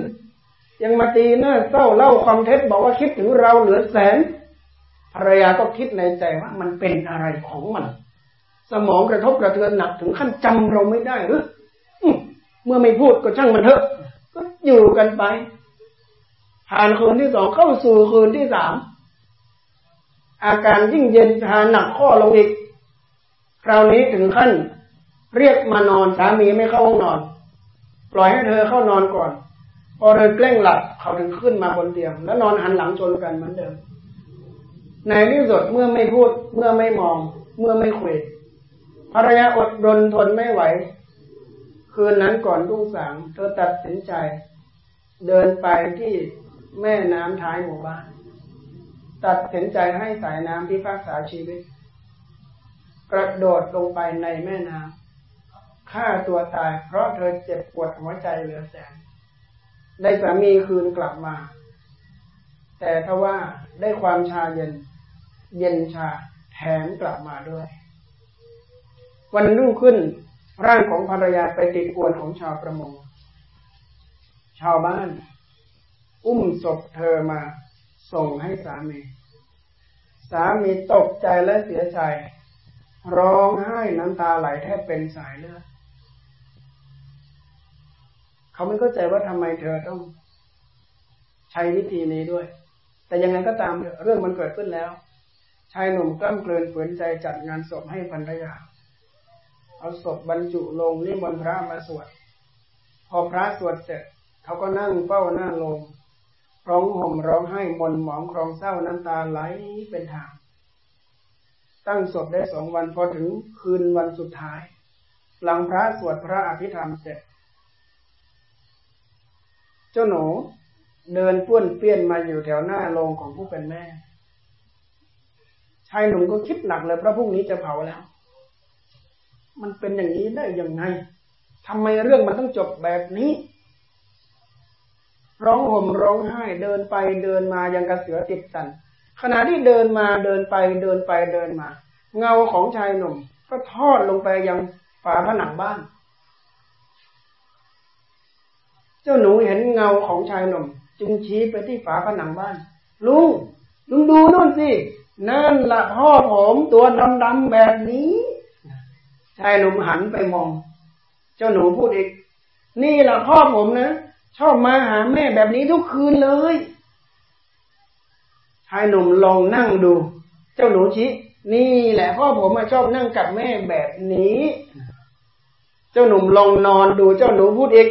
ยังมาตีหน้าเศร้าเล่าความเท็จบอกว่าคิดถึงเราเหลือแสนภรรยาก็คิดในใจว่ามันเป็นอะไรของมัน สมองกระทบกระเทือนหนักถึงขั้นจำเราไม่ได้หรือเมื่อไม่พูดก็ช่างมันเถอะ ก็อยู่กันไปผ่านคืนที่สองเข้าสู่คืนที่สาม อาการยิ่งเย็นชาหนักข้อลงอีก คราวนี้ถึงขั้น เรียกมานอนสามีไม่เข้าห้องนอน ปล่อยให้เธอเข้านอนก่อน พอเธอเกล้งหลับเขาถึงขึ้นมาบนเตียง แล้วนอนหันหลังชนกันเหมือนเดิมในที่สุดเมื่อไม่พูด เมื่อไม่มอง เมื่อไม่คุยภรรยาอดรนทนไม่ไหว คืนนั้นก่อนรุ่งสางเธอตัดสินใจ เดินไปที่แม่น้ำท้ายหมู่บ้าน ตัดสินใจให้สายน้ำที่พักษาชีวิต กระโดดลงไปในแม่น้ำฆ่าตัวตายเพราะเธอเจ็บปวดหัวใจเหลือแสน ได้สามีคืนกลับมา แต่ถ้าว่าได้ความชาเย็น เย็นชาแถมกลับมาด้วย วันรุ่งขึ้นร่างของภรรยาไปติดอวนของชาวประมง ชาวบ้าน อุ้มศพเธอมา ส่งให้สามี สามีตกใจและเสียใจ ร้องไห้น้ำตาไหลแทบเป็นสายเลือดเขาไม่เข้าใจว่าทำไมเธอต้องใช้วิธีนี้ด้วย แต่ยังไงก็ตามเรื่องมันเกิดขึ้นแล้ว ชายหนุ่มกล้ำเกลืนฝืนใจจัดงานศพให้ภรรยา เอาศพบรรจุลงนิมนต์พระมาสวด พอพระสวดเสร็จเขาก็นั่งเฝ้าหน้าลง ร้องห่มร้องไห้มนหมองครองเศร้าน้ำตาไหลเป็นทาง ตั้งศพได้สองวันพอถึงคืนวันสุดท้าย หลังพระสวดพระอภิธรรมเสร็จ เจ้าหนูเดินป้วนเปี้ยนมาอยู่แถวหน้าโรงของผู้เป็นแม่ ชายหนุ่มก็คิดหนักเลยเพราะพรุ่งนี้จะเผาแล้ว มันเป็นอย่างนี้ได้ยังไงทำไมเรื่องมันต้องจบแบบนี้ ร้องห่มร้องไห้เดินไปเดินมายังกระเสือติดสัน ขณะที่เดินมาเดินไปเดินไปเดินมา เงาของชายหนุ่ม ก็ทอดลงไปยังฝาผนังบ้าน เจ้าหนูเห็นเงาของชายหนุ่ม จึงชี้ไปที่ฝาผนังบ้าน ลุงลุงดูนู่นสินั่นละพ่อผมตัวดำๆแบบนี้ชายหนุ่มหันไปมอง เจ้าหนูพูดอีก นี่ละพ่อผมนะ ชอบมาหาแม่แบบนี้ทุกคืนเลยชายหนุ่มลองนั่งดู เจ้าหนูชี้นี่แหละพ่อผมมาชอบนั่งกับแม่แบบนี้ เจ้าหนุ่มลองนอนดูเจ้าหนูพูดอีก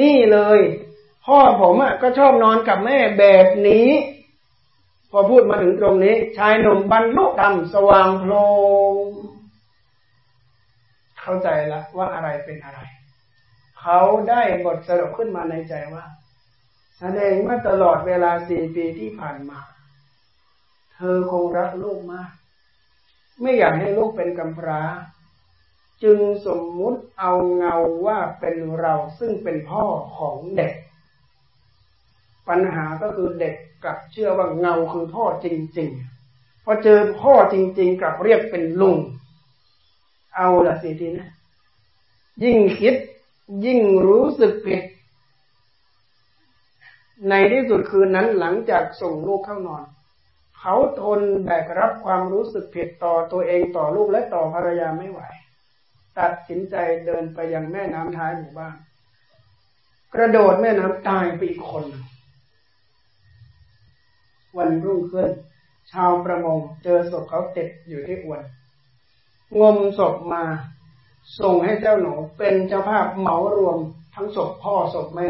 นี่เลย พ่อผมอะก็ชอบนอนกับแม่แบบนี้ พอพูดมาถึงตรงนี้ ชายหนุ่มบรรลุธรรมสว่างโพลงเข้าใจละว่าอะไรเป็นอะไร เขาได้บทสรุปขึ้นมาในใจว่าแสดงว่าตลอดเวลาสี่ปีที่ผ่านมา เธอคงรักลูกมาก ไม่อยากให้ลูกเป็นกำพร้า จึงสมมุติเอาเงาว่าเป็นเราซึ่งเป็นพ่อของเด็ก ปัญหาก็คือเด็กกลับเชื่อว่าเงาคือพ่อจริง ๆ พอเจอพ่อจริง ๆ กลับเรียกเป็นลุง เอาละสิทีนะ ยิ่งคิด ยิ่งรู้สึกผิด ในที่สุดคืนนั้นหลังจากส่งลูกเข้านอน เขาทนแบกรับความรู้สึกผิดต่อตัวเองต่อลูกและต่อภรรยาไม่ไหว ตัดสินใจเดินไปยังแม่น้ำท้ายหมู่บ้าน กระโดดแม่น้ำตายไปอีกคน วันรุ่งขึ้น ชาวประมงเจอศพเขาติดอยู่ที่อวน งมศพมา ส่งให้เจ้าหนูเป็นเจ้าภาพเหมารวม ทั้งศพพ่อศพแม่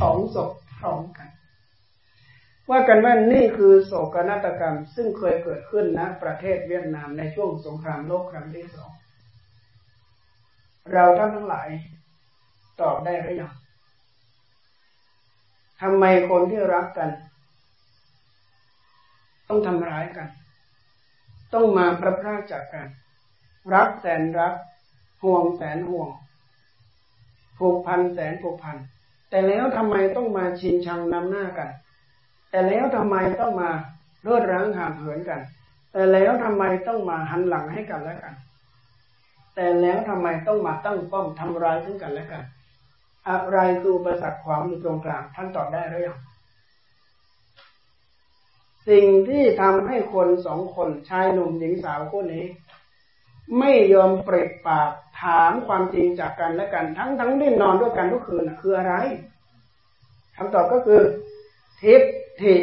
สองศพพร้อมกัน ว่ากันว่านี่คือโศกนาฏกรรม ซึ่งเคยเกิดขึ้นณประเทศเวียดนามในช่วงสงครามโลกครั้งที่สองเราท่านทั้งหลาย ตอบได้หรือยังทำไมคนที่รักกัน ต้องทำร้ายกัน ต้องมาพระพรากจากกัน รักแสนรัก ห่วงแสนห่วงผูกพันแสนผูกพัน แต่แล้วทำไมต้องมาชิงชังนำหน้ากัน แต่แล้วทำไมต้องมาเลิดร้างห่างเหินกัน แต่แล้วทำไมต้องมาหันหลังให้กันและกัน แต่แล้วทำไมต้องมาตั้งป้อมทำร้ายซึ่งกันและกัน อะไรคืออุปสรรคความอยู่ตรงกลางท่านตอบได้หรือยังสิ่งที่ทำให้คนสองคนชายหนุ่มหญิงสาวคู่นี้ ไม่ยอมเปรตปากถามความจริงจากกันและกัน ทั้งทั้งที่นอนด้วยกันทุกคืนคืออะไรคำตอบก็คือ ทิฏฐิ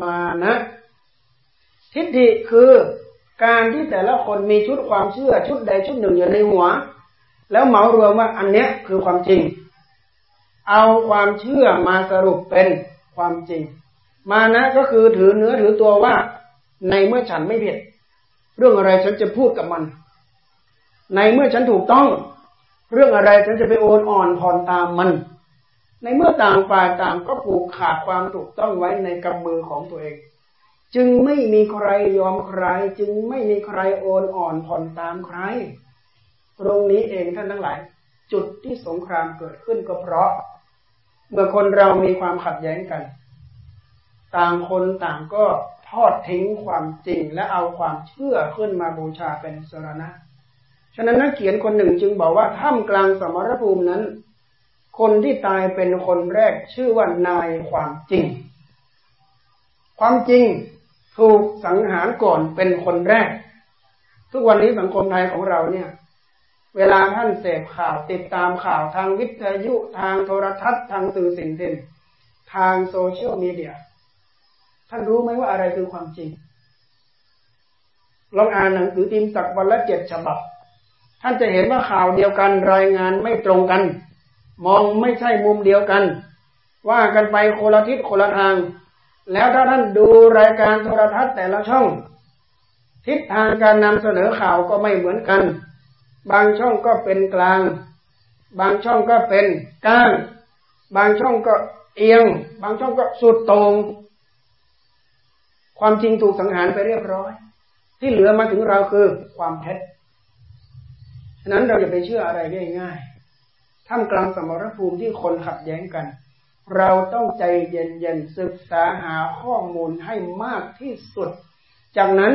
มานะ ทิฏฐิคือการที่แต่ละคนมีชุดความเชื่อชุดใดชุดหนึ่งอยู่ในหัว แล้วเหมารวมว่าอันเนี้ยคือความจริง เอาความเชื่อมาสรุปเป็นความจริง มานะก็คือถือเนื้อถือตัวว่า ในเมื่อฉันไม่ผิด เรื่องอะไรฉันจะพูดกับมัน ในเมื่อฉันถูกต้อง เรื่องอะไรฉันจะไปโอนอ่อนผ่อนตามมัน ในเมื่อต่างฝ่ายต่างก็ผูกขาดความถูกต้องไว้ในกำมือของตัวเอง จึงไม่มีใครยอมใคร จึงไม่มีใครโอนอ่อนผ่อนตามใคร ตรงนี้เองท่านทั้งหลาย จุดที่สงครามเกิดขึ้นก็เพราะ เมื่อคนเรามีความขัดแย้งกัน ต่างคนต่างก็ทอดทิ้งความจริงและเอาความเชื่อขึ้นมาบูชาเป็นสรณะ ฉะนั้นนักเขียนคนหนึ่งจึงบอกว่าท่ามกลางสมรภูมินั้น คนที่ตายเป็นคนแรกชื่อว่านายความจริง ความจริงถูกสังหารก่อนเป็นคนแรก ทุกวันนี้สังคมไทยของเราเนี่ย เวลาท่านเสพข่าวติดตามข่าวทางวิทยุทางโทรทัศน์ทางสื่อสิ่งพิมพ์ทางโซเชียลมีเดียท่านรู้ไหมว่าอะไรคือความจริงลองอ่านหนังสือพิมพ์สักวันละเจ็ดฉบับ ท่านจะเห็นว่าข่าวเดียวกันรายงานไม่ตรงกัน มองไม่ใช่มุมเดียวกัน ว่ากันไปคนละทิศคนละทาง แล้วถ้าท่านดูรายการโทรทัศน์แต่ละช่อง ทิศทางการนำเสนอข่าวก็ไม่เหมือนกัน บางช่องก็เป็นกลาง บางช่องก็เป็นก้าง บางช่องก็เอียง บางช่องก็สุดตรงความจริงถูกสังหารไปเรียบร้อย ที่เหลือมาถึงเราคือความเท็จ ฉะนั้นเราอย่าไปเชื่ออะไรง่ายๆท่ามกลางสมรภูมิที่คนขัดแย้งกัน เราต้องใจเย็นๆศึกษาหาข้อมูลให้มากที่สุด จากนั้น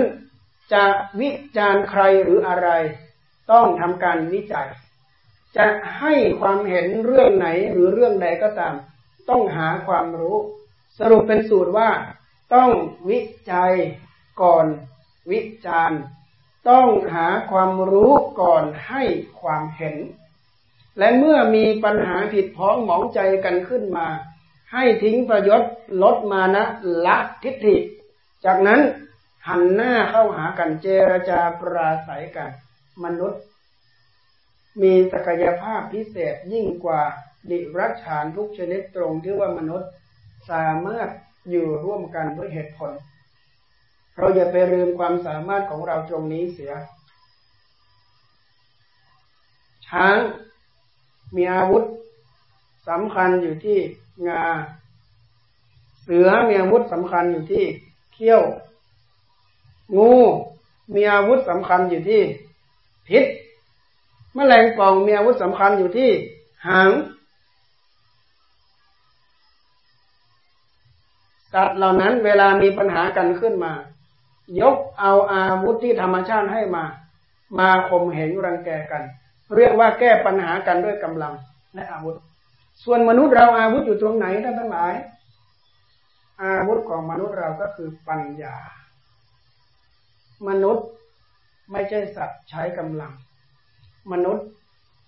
จะวิจารณ์ใครหรืออะไร ต้องทำการวิจัย จะให้ความเห็นเรื่องไหนหรือเรื่องใดก็ตาม ต้องหาความรู้ สรุปเป็นสูตรว่า ต้องวิจัยก่อนวิจารณ์ ต้องหาความรู้ก่อนให้ความเห็น และเมื่อมีปัญหาผิดพ้องหมองใจกันขึ้นมา ให้ทิ้งประยศลดมานะละทิฏฐิ จากนั้นหันหน้าเข้าหากันเจรจาปราศัยกัน มนุษย์ มีศักยภาพพิเศษยิ่งกว่าดิรัชานทุกชนิดตรงที่ว่ามนุษย์ สามารถอยู่ร่วมกันด้วยเหตุผล เราอย่าไปลืมความสามารถของเราตรงนี้เสีย ช้างมีอาวุธสำคัญอยู่ที่งา เสือมีอาวุธสำคัญอยู่ที่เขี้ยว งูมีอาวุธสำคัญอยู่ที่พิษมแมลงป่องมีอาวุธสำคัญอยู่ที่หางสัตว์เหล่านั้นเวลามีปัญหากันขึ้นมา ยกเอาอาวุธที่ธรรมชาติให้มา มาข่มเหงรังแกกัน เรียกว่าแก้ปัญหากันด้วยกำลังและอาวุธ ส่วนมนุษย์เราอาวุธอยู่ตรงไหนท่านทั้งหลาย อาวุธของมนุษย์เราก็คือปัญญา มนุษย์ไม่ใช่สัตว์ใช้กำลัง มนุษย์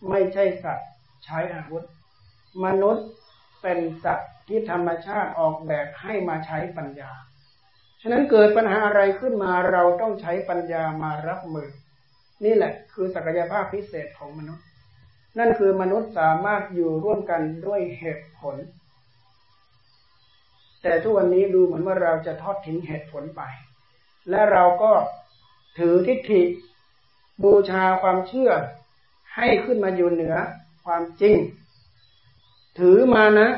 ไม่ใช่สัตว์ใช้อาวุธ มนุษย์เป็นสัตว์ที่ธรรมชาติออกแบบให้มาใช้ปัญญา ฉะนั้นเกิดปัญหาอะไรขึ้นมาเราต้องใช้ปัญญามารับมือ นี่แหละ คือศักยภาพพิเศษของมนุษย์ นั่นคือมนุษย์สามารถอยู่ร่วมกันด้วยเหตุผล แต่ทุกวันนี้ดูเหมือนว่าเราจะทอดทิ้งเหตุผลไป และเราก็ถือทิฏฐิบูชาความเชื่อ ให้ขึ้นมาอยู่เหนือความจริง ถือมานะ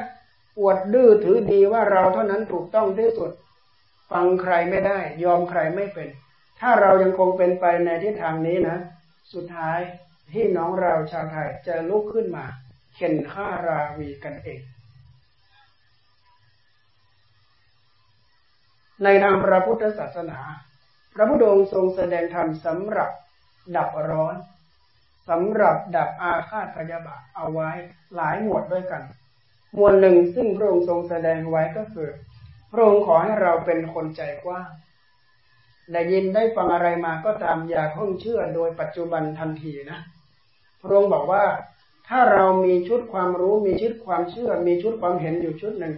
อวดดื้อถือดีว่าเราเท่านั้นถูกต้องที่สุด ฟังใครไม่ได้ ยอมใครไม่เป็น ถ้าเรายังคงเป็นไปในทิศทางนี้นะ สุดท้ายที่น้องเราชาวไทยจะลุกขึ้นมาเข็นฆ่าราวีกันเอง ในทางพระพุทธศาสนา พระพุทธองค์ทรงแสดงธรรมสำหรับดับร้อนสำหรับดับอาฆาตพยาบาทเอาไว้หลายหมวดด้วยกัน หมวลหนึ่งซึ่งพระองค์ทรงแสดงไว้ก็คือ พระองค์ขอให้เราเป็นคนใจกว้างได้ยินได้ฟังอะไรมาก็ตามอย่าเพิ่งเชื่อโดยปัจจุบันทันทีนะ พระองค์บอกว่าถ้าเรามีชุดความรู้มีชุดความเชื่อ มีชุดความเห็นอยู่ชุดหนึ่ง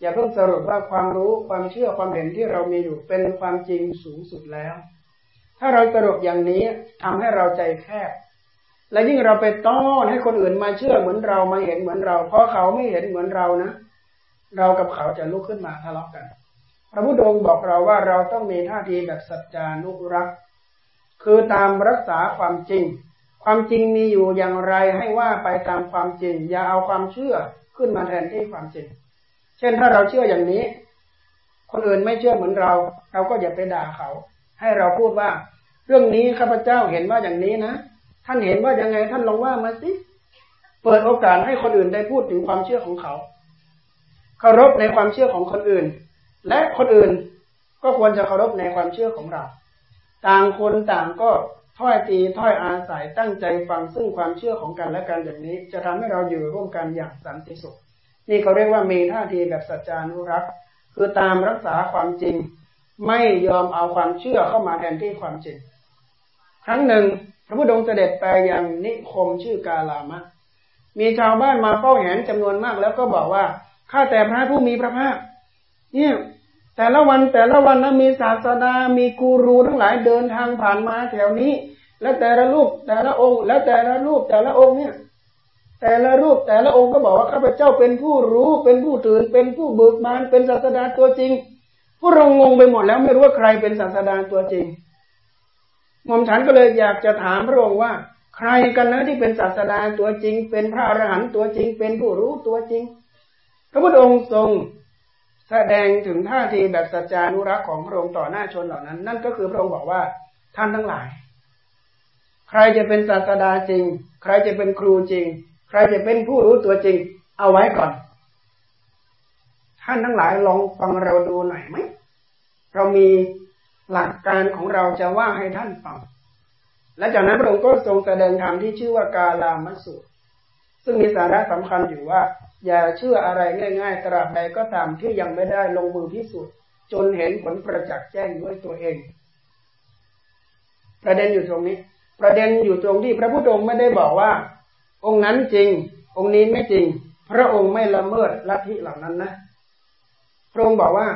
อย่าเพิ่งสรุปว่าความรู้ความเชื่อความเห็นที่เรามีอยู่เป็นความจริงสูงสุดแล้ว ถ้าเราสรุปอย่างนี้ทำให้เราใจแคบและยิ่งเราไปต้อนให้คนอื่นมาเชื่อเหมือนเรามาเห็นเหมือนเรา เพราะเขาไม่เห็นเหมือนเรานะเเรากับเขาจะลุกขึ้นมาทะเลาะกัน พระพุทธองค์บอกเราว่าเราต้องมีท่าทีแบบสัจจานุรักษ์คือตามรักษาความจริง ความจริงมีอยู่อย่างไรให้ว่าไปตามความจริง อย่าเอาความเชื่อขึ้นมาแทนที่ความจริง เช่นถ้าเราเชื่ออย่างนี้ คนอื่นไม่เชื่อเหมือนเรา เราก็อย่าไปด่าเขา ให้เราพูดว่า เรื่องนี้ข้าพเจ้าเห็นว่าอย่างนี้นะท่านเห็นว่ายังไงท่านลองว่ามาสิเปิดโอกาสให้คนอื่นได้พูดถึงความเชื่อของเขา เคารพในความเชื่อของคนอื่น และคนอื่นก็ควรจะเคารพในความเชื่อของเรา ต่างคนต่างก็ถ้อยตีถ้อยอาศัยตั้งใจฟังซึ่งความเชื่อของกันและกันอย่างนี้ จะทำให้เราอยู่ร่วมกันอย่างสันติสุข นี่เขาเรียกว่ามีท่าทีแบบสัจจานุรักษ์คือตามรักษาความจริง ไม่ยอมเอาความเชื่อเข้ามาแทนที่ความจริง ครั้งหนึ่ง พระพุทธองค์เสด็จไปยังนิคมชื่อกาลามะ มีชาวบ้านมาเฝ้าเห็นจำนวนมากแล้วก็บอกว่า ข้าแต่พระผู้มีพระภาค เนี่ย แต่ละวันแต่ละวันนะมีศาสดา มีกูรูทั้งหลายเดินทางผ่านมาแถวนี้ แล้วแต่ละรูปแต่ละองค์ แล้วแต่ละรูปแต่ละองค์เนี่ย แต่ละรูปแต่ละองค์ก็บอกว่าข้าพเจ้าเป็นผู้รู้เป็นผู้ตื่นเป็นผู้เบิกบานเป็นศาสดาตัวจริง พวกเรางงไปหมดแล้วไม่รู้ว่าใครเป็นศาสดาตัวจริงหม่อมฉันก็เลยอยากจะถามพระองค์ว่า ใครกันนะที่เป็นศาสดาตัวจริง เป็นพระอรหันต์ตัวจริง เป็นผู้รู้ตัวจริง พระพุทธองค์ทรงแสดงถึงท่าทีแบบสัจจานุรักษ์ของพระองค์ต่อหน้าชนเหล่านั้น นั่นก็คือพระองค์บอกว่าท่านทั้งหลาย ใครจะเป็นศาสดาจริง ใครจะเป็นครูจริง ใครจะเป็นผู้รู้ตัวจริง เอาไว้ก่อน ท่านทั้งหลายลองฟังเราดูหน่อยไหมเรามีหลักการของเราจะว่าให้ท่านฟังและจากนั้นพระองค์ก็ทรงแสดงธรรมที่ชื่อว่ากาลามสูตร ซึ่งมีสาระสำคัญอยู่ว่า อย่าเชื่ออะไรง่าย ๆ ตราบใดก็ตามที่ยังไม่ได้ลงมือพิสูจน์จนเห็นผลประจักษ์แจ้งด้วยตัวเอง ประเด็นอยู่ตรงนี้ ประเด็นอยู่ตรงที่พระพุทธองค์ไม่ได้บอกว่า องค์นั้นจริง องค์นี้ไม่จริง พระองค์ไม่ละเมิดลัทธิเหล่านั้นนะ พระองค์บอกว่า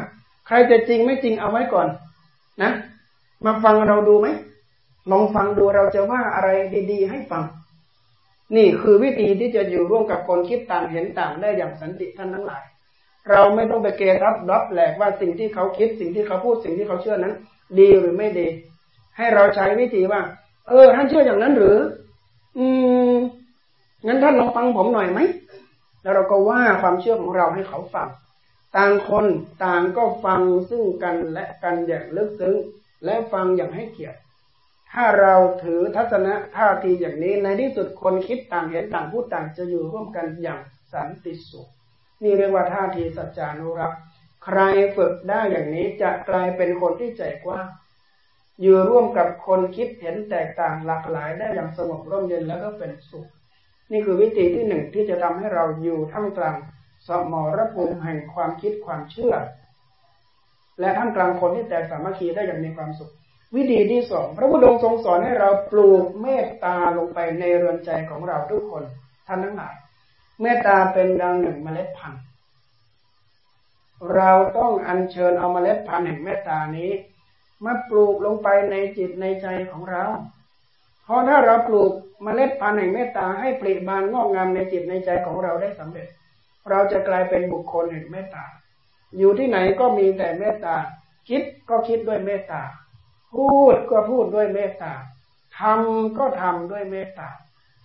ใครจะจริงไม่จริงเอาไว้ก่อน นะ มาฟังเราดูไหมลองฟังดูเราจะว่าอะไรดี ๆ ให้ฟัง นี่คือวิธีที่จะอยู่ร่วมกับคนคิดต่างเห็นต่างได้อย่างสันติท่านทั้งหลาย เราไม่ต้องไปเกทับรับแหลกว่าสิ่งที่เขาคิดสิ่งที่เขาพูดสิ่งที่เขาเชื่อนั้น ดีหรือไม่ดี ให้เราใช้วิธีว่า เออ ท่านเชื่ออย่างนั้นหรือ อืมงั้นท่านลองฟังผมหน่อยไหมแล้วเราก็ว่าความเชื่อของเราให้เขาฟัง ต่างคนต่างก็ฟังซึ่งกันและกันอย่างลึกซึ้งและฟังอย่างให้เกียรติ ถ้าเราถือทัศนะท่าทีอย่างนี้ ในที่สุดคนคิดต่างเห็นต่างพูดต่างจะอยู่ร่วมกันอย่างสันติสุข นี่เรียกว่าท่าทีสัจจานุรักษ์ใครฝึกได้อย่างนี้จะกลายเป็นคนที่ใจกว้างอยู่ร่วมกับคนคิดเห็นแตกต่างหลากหลายได้อย่างสงบร่มเย็นแล้วก็เป็นสุข นี่คือวิธีที่หนึ่งที่จะทำให้เราอยู่ท่ามกลางสมรภูมิแห่งความคิดความเชื่อ และท่ามกลางคนที่แตกสามัคคีได้อย่างมีความสุข วิธีที่สองพระพุทธองค์ทรงสอนให้เราปลูกเมตตาลงไปในเรือนใจของเราทุกคนท่านทั้งหลายเมตตาเป็นดังหนึ่งเมล็ดพันธุ์เราต้องอัญเชิญเอาเมล็ดพันธุ์แห่งเมตตานี้ มาปลูกลงไปในจิตในใจของเรา เพราะถ้าเราปลูกเมล็ดพันธุ์แห่งเมตตาให้ปริบานงอกงามในจิตในใจของเราได้สำเร็จ เราจะกลายเป็นบุคคลแห่งเมตตา อยู่ที่ไหนก็มีแต่เมตตา คิดก็คิดด้วยเมตตา พูดก็พูดด้วยเมตตาทำก็ทำด้วยเมตตา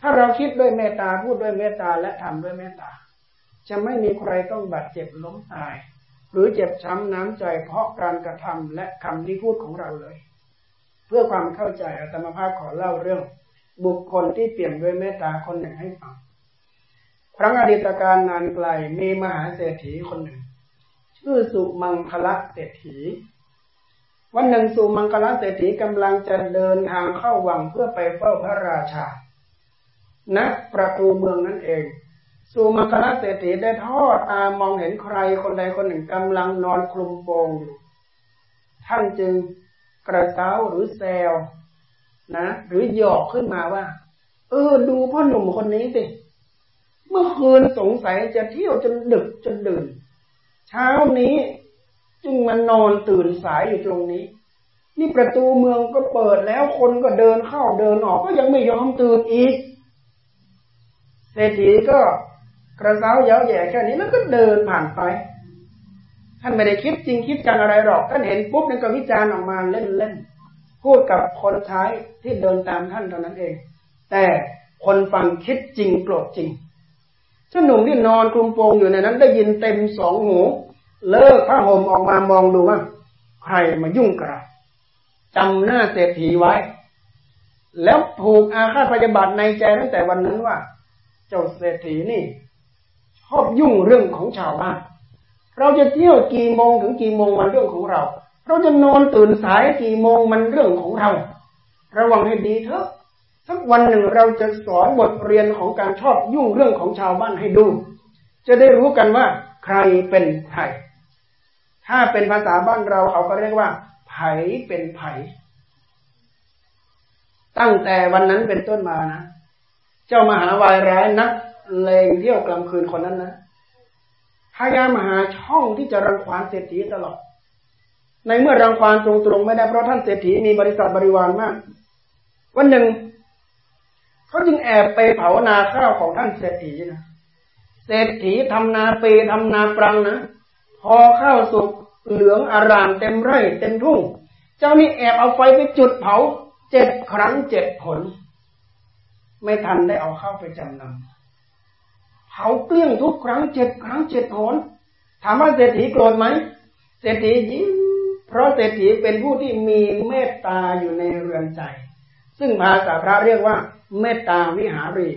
ถ้าเราคิดด้วยเมตตาพูดด้วยเมตตาและทำด้วยเมตตา จะไม่มีใครต้องบาดเจ็บล้มตาย หรือเจ็บช้ำน้ำใจเพราะการกระทำและคำที่พูดของเราเลย เพื่อความเข้าใจอาตมาภาพขอเล่าเรื่อง บุคคลที่เปี่ยมด้วยเมตตาคนหนึ่งให้ฟังครั้งอดีตการนานไกลมีมหาเศรษฐีคนหนึ่ง ชื่อสุมังคละเศรษฐี วันหนึ่งสุมังคละเศรษฐีกำลังจะเดินทางเข้าวังเพื่อไปเฝ้าพระราชาณประตูเมืองนั่นเองสุมังคละเศรษฐีได้ทอดตามองเห็นใครคนใดคนหนึ่งกำลังนอนคลุมโปงอยู่ท่านจึงกระเซ้าหรือแซวนะ หรือหยอกขึ้นมาว่า เออ ดูพ่อหนุ่มคนนี้สิเมื่อคืนสงสัยจะเที่ยวจนดึกจนดื่น เช้านี้ จึงมานอนตื่นสายอยู่ตรงนี้ นี่ประตูเมืองก็เปิดแล้วคนก็เดินเข้าเดินออกก็ยังไม่ยอมตื่นอีกเศรษฐีก็กระเซ้าเย้าแย่แค่นี้แล้วก็เดินผ่านไปท่านไม่ได้คิดจริงคิดจังอะไรหรอกท่านเห็นปุ๊บนั่นก็วิจารณ์ออกมาเล่นๆพูดกับคนใช้ที่เดินตามท่านเท่านั้นเอง แต่คนฟังคิดจริงโกรธจริงเจ้าหนุ่มที่นอนคลุมโปงอยู่ในนั้นได้ยินเต็มสองหู เลิกผ้าห่มออกมามองดูว่า ใครมายุ่งกับเราจำหน้าเศรษฐีไว้ แล้วผูกอาฆาตพยาบาทในใจตั้งแต่วันนั้นว่า เจ้าเศรษฐีนี่ชอบยุ่งเรื่องของชาวบ้านเราจะเที่ยวกี่โมงถึงกี่โมงมันเรื่องของเรา เราจะนอนตื่นสายกี่โมงมันเรื่องของเรา ระวังให้ดีเถอะสักวันหนึ่งเราจะสอนบทเรียนของการชอบยุ่งเรื่องของชาวบ้านให้ดู จะได้รู้กันว่าใครเป็นใคร ถ้าเป็นภาษาบ้านเราเขาก็เรียกว่า ไผเป็นไผ ตั้งแต่วันนั้นเป็นต้นมานะ เจ้ามหาวายร้ายนักเลงเที่ยวกลางคืนคนนั้นนะพยายามหาช่องที่จะรังควานเศรษฐีตลอด ในเมื่อรังควานตรงๆไม่ได้เพราะท่านเศรษฐีมีบริษัทบริวารมาก วันหนึ่งเขาจึงแอบไปเผานาข้าวของท่านเศรษฐีนะ เศรษฐีทำนาเปทำนาปรังนะ พอข้าวสุก เหลืองอารามเต็มไร่เต็มทุ่ง เจ้านี่แอบเอาไฟไปจุดเผาเจ็ดครั้งเจ็ดผล ไม่ทันได้เอาเข้าไปจำนำเผาเกลี้ยงทุกครั้งเจ็ดครั้งเจ็ดผลถามว่าเศรษฐีโกรธไหมเศรษฐียิ้มเพราะเศรษฐีเป็นผู้ที่มีเมตตาอยู่ในเรือนใจ ซึ่งภาษาพระเรียกว่า เมตตาวิหารี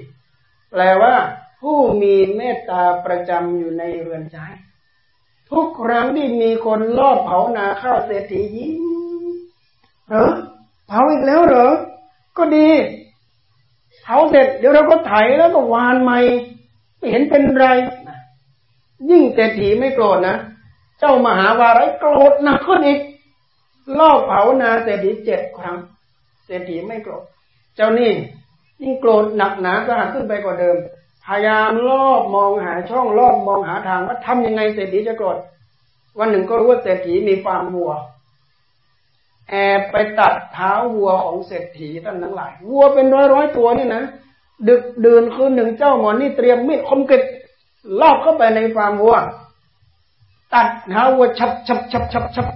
แปลว่าผู้มีเมตตาประจำอยู่ในเรือนใจ ทุกครั้งที่มีคนลอบเผานาข้าวเศรษฐียิ้มเหรอเผาอีกแล้วเหรอ ก็ดี เผาเสร็จเดี๋ยวเราก็ไถแล้วก็วานใหม่ไม่เห็นเป็นไร ยิ่งเศรษฐีไม่โกรธนะ เจ้ามหาวาระโกรธหนักขึ้นอีกลอบเผานาเศรษฐีเจ็ดครั้ง เศรษฐีไม่โกรธ เจ้านี่ยิ่งโกรธหนักหนาก็หักขึ้นไปกว่าเดิม พยายามลอบมองหาช่องลอบมองหาทางว่าทำยังไงเศรษฐีจะโกรธวันหนึ่งก็รู้ว่าเศรษฐีมีฟาร์มวัว แอบไปตัดเท้าวัวของเศรษฐีท่านทั้งหลาย วัวเป็นร้อยร้อยตัวนี่นะดึกเดินคืนหนึ่งเจ้าหมอนี่เตรียมมีดคมกริบลอบเข้าไปในฟาร์มวัว ตัดหาวัวฉับฉับฉับฉับฉับ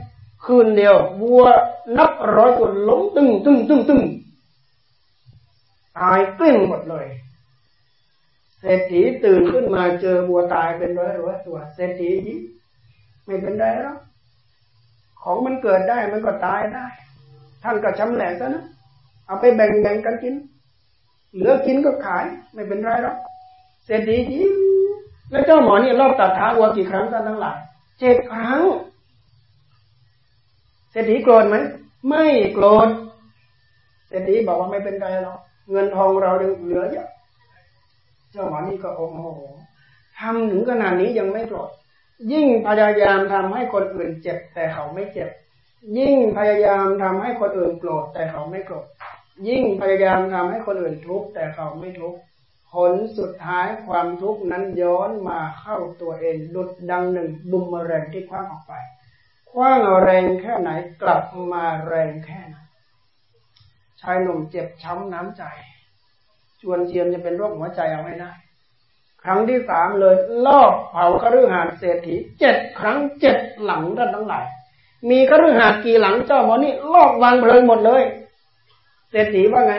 คืนเดียว วัวนับร้อยตัวล้มตึงตึงตึงตึงตายกลิ้งหมดเลย เศรษฐีตื่นขึ้นมาเจอวัวตายเป็นร้อยร้อยตัวเศรษฐียิ้มไม่เป็นไรหรอกของมันเกิดได้มันก็ตายได้ ท่านก็ชำแหละซะนะเอาไปแบ่งแบ่งกันกิน เหลือกินก็ขายไม่เป็นไรหรอกเศรษฐียิ้มแล้วเจ้าหมอนี่รอบตัดเท้าวัวกี่ครั้งท่านทั้งหลายเจ็ดครั้งเศรษฐีโกรธไหมไม่โกรธเศรษฐีบอกว่าไม่เป็นไรหรอกเงินทองเราเหลือเยอะ เจ้าหมอนี่ก็โอ้โหทำถึงขนาดนี้ยังไม่โกรธยิ่งพยายามทำให้คนอื่นเจ็บ แต่เขาไม่เจ็บ ยิ่งพยายามทำให้คนอื่นโกรธแต่เขาไม่โกรธยิ่งพยายามทำให้คนอื่นทุกข์แต่เขาไม่ทุกข์ผลสุดท้ายความทุกข์นั้นย้อนมาเข้าตัวเองดุดดังหนึ่งบุมมแรงที่คว้างออกไปคว้างแรงแค่ไหนกลับมาแรงแค่นั้นชายหนุ่มเจ็บช้ำน้ำใจ วนเทียมจะเป็นโรคหัวใจเอาไม่ได้ครั้งที่สามเลยลอบเผาคฤหาสน์เศรษฐีเจ็ดครั้งเจ็ดหลังด้านทั้งหลาย มีคฤหาสน์กี่หลังเจ้าหมอนี่ลอบวางเพลิงหมดเลย เศรษฐีว่าไง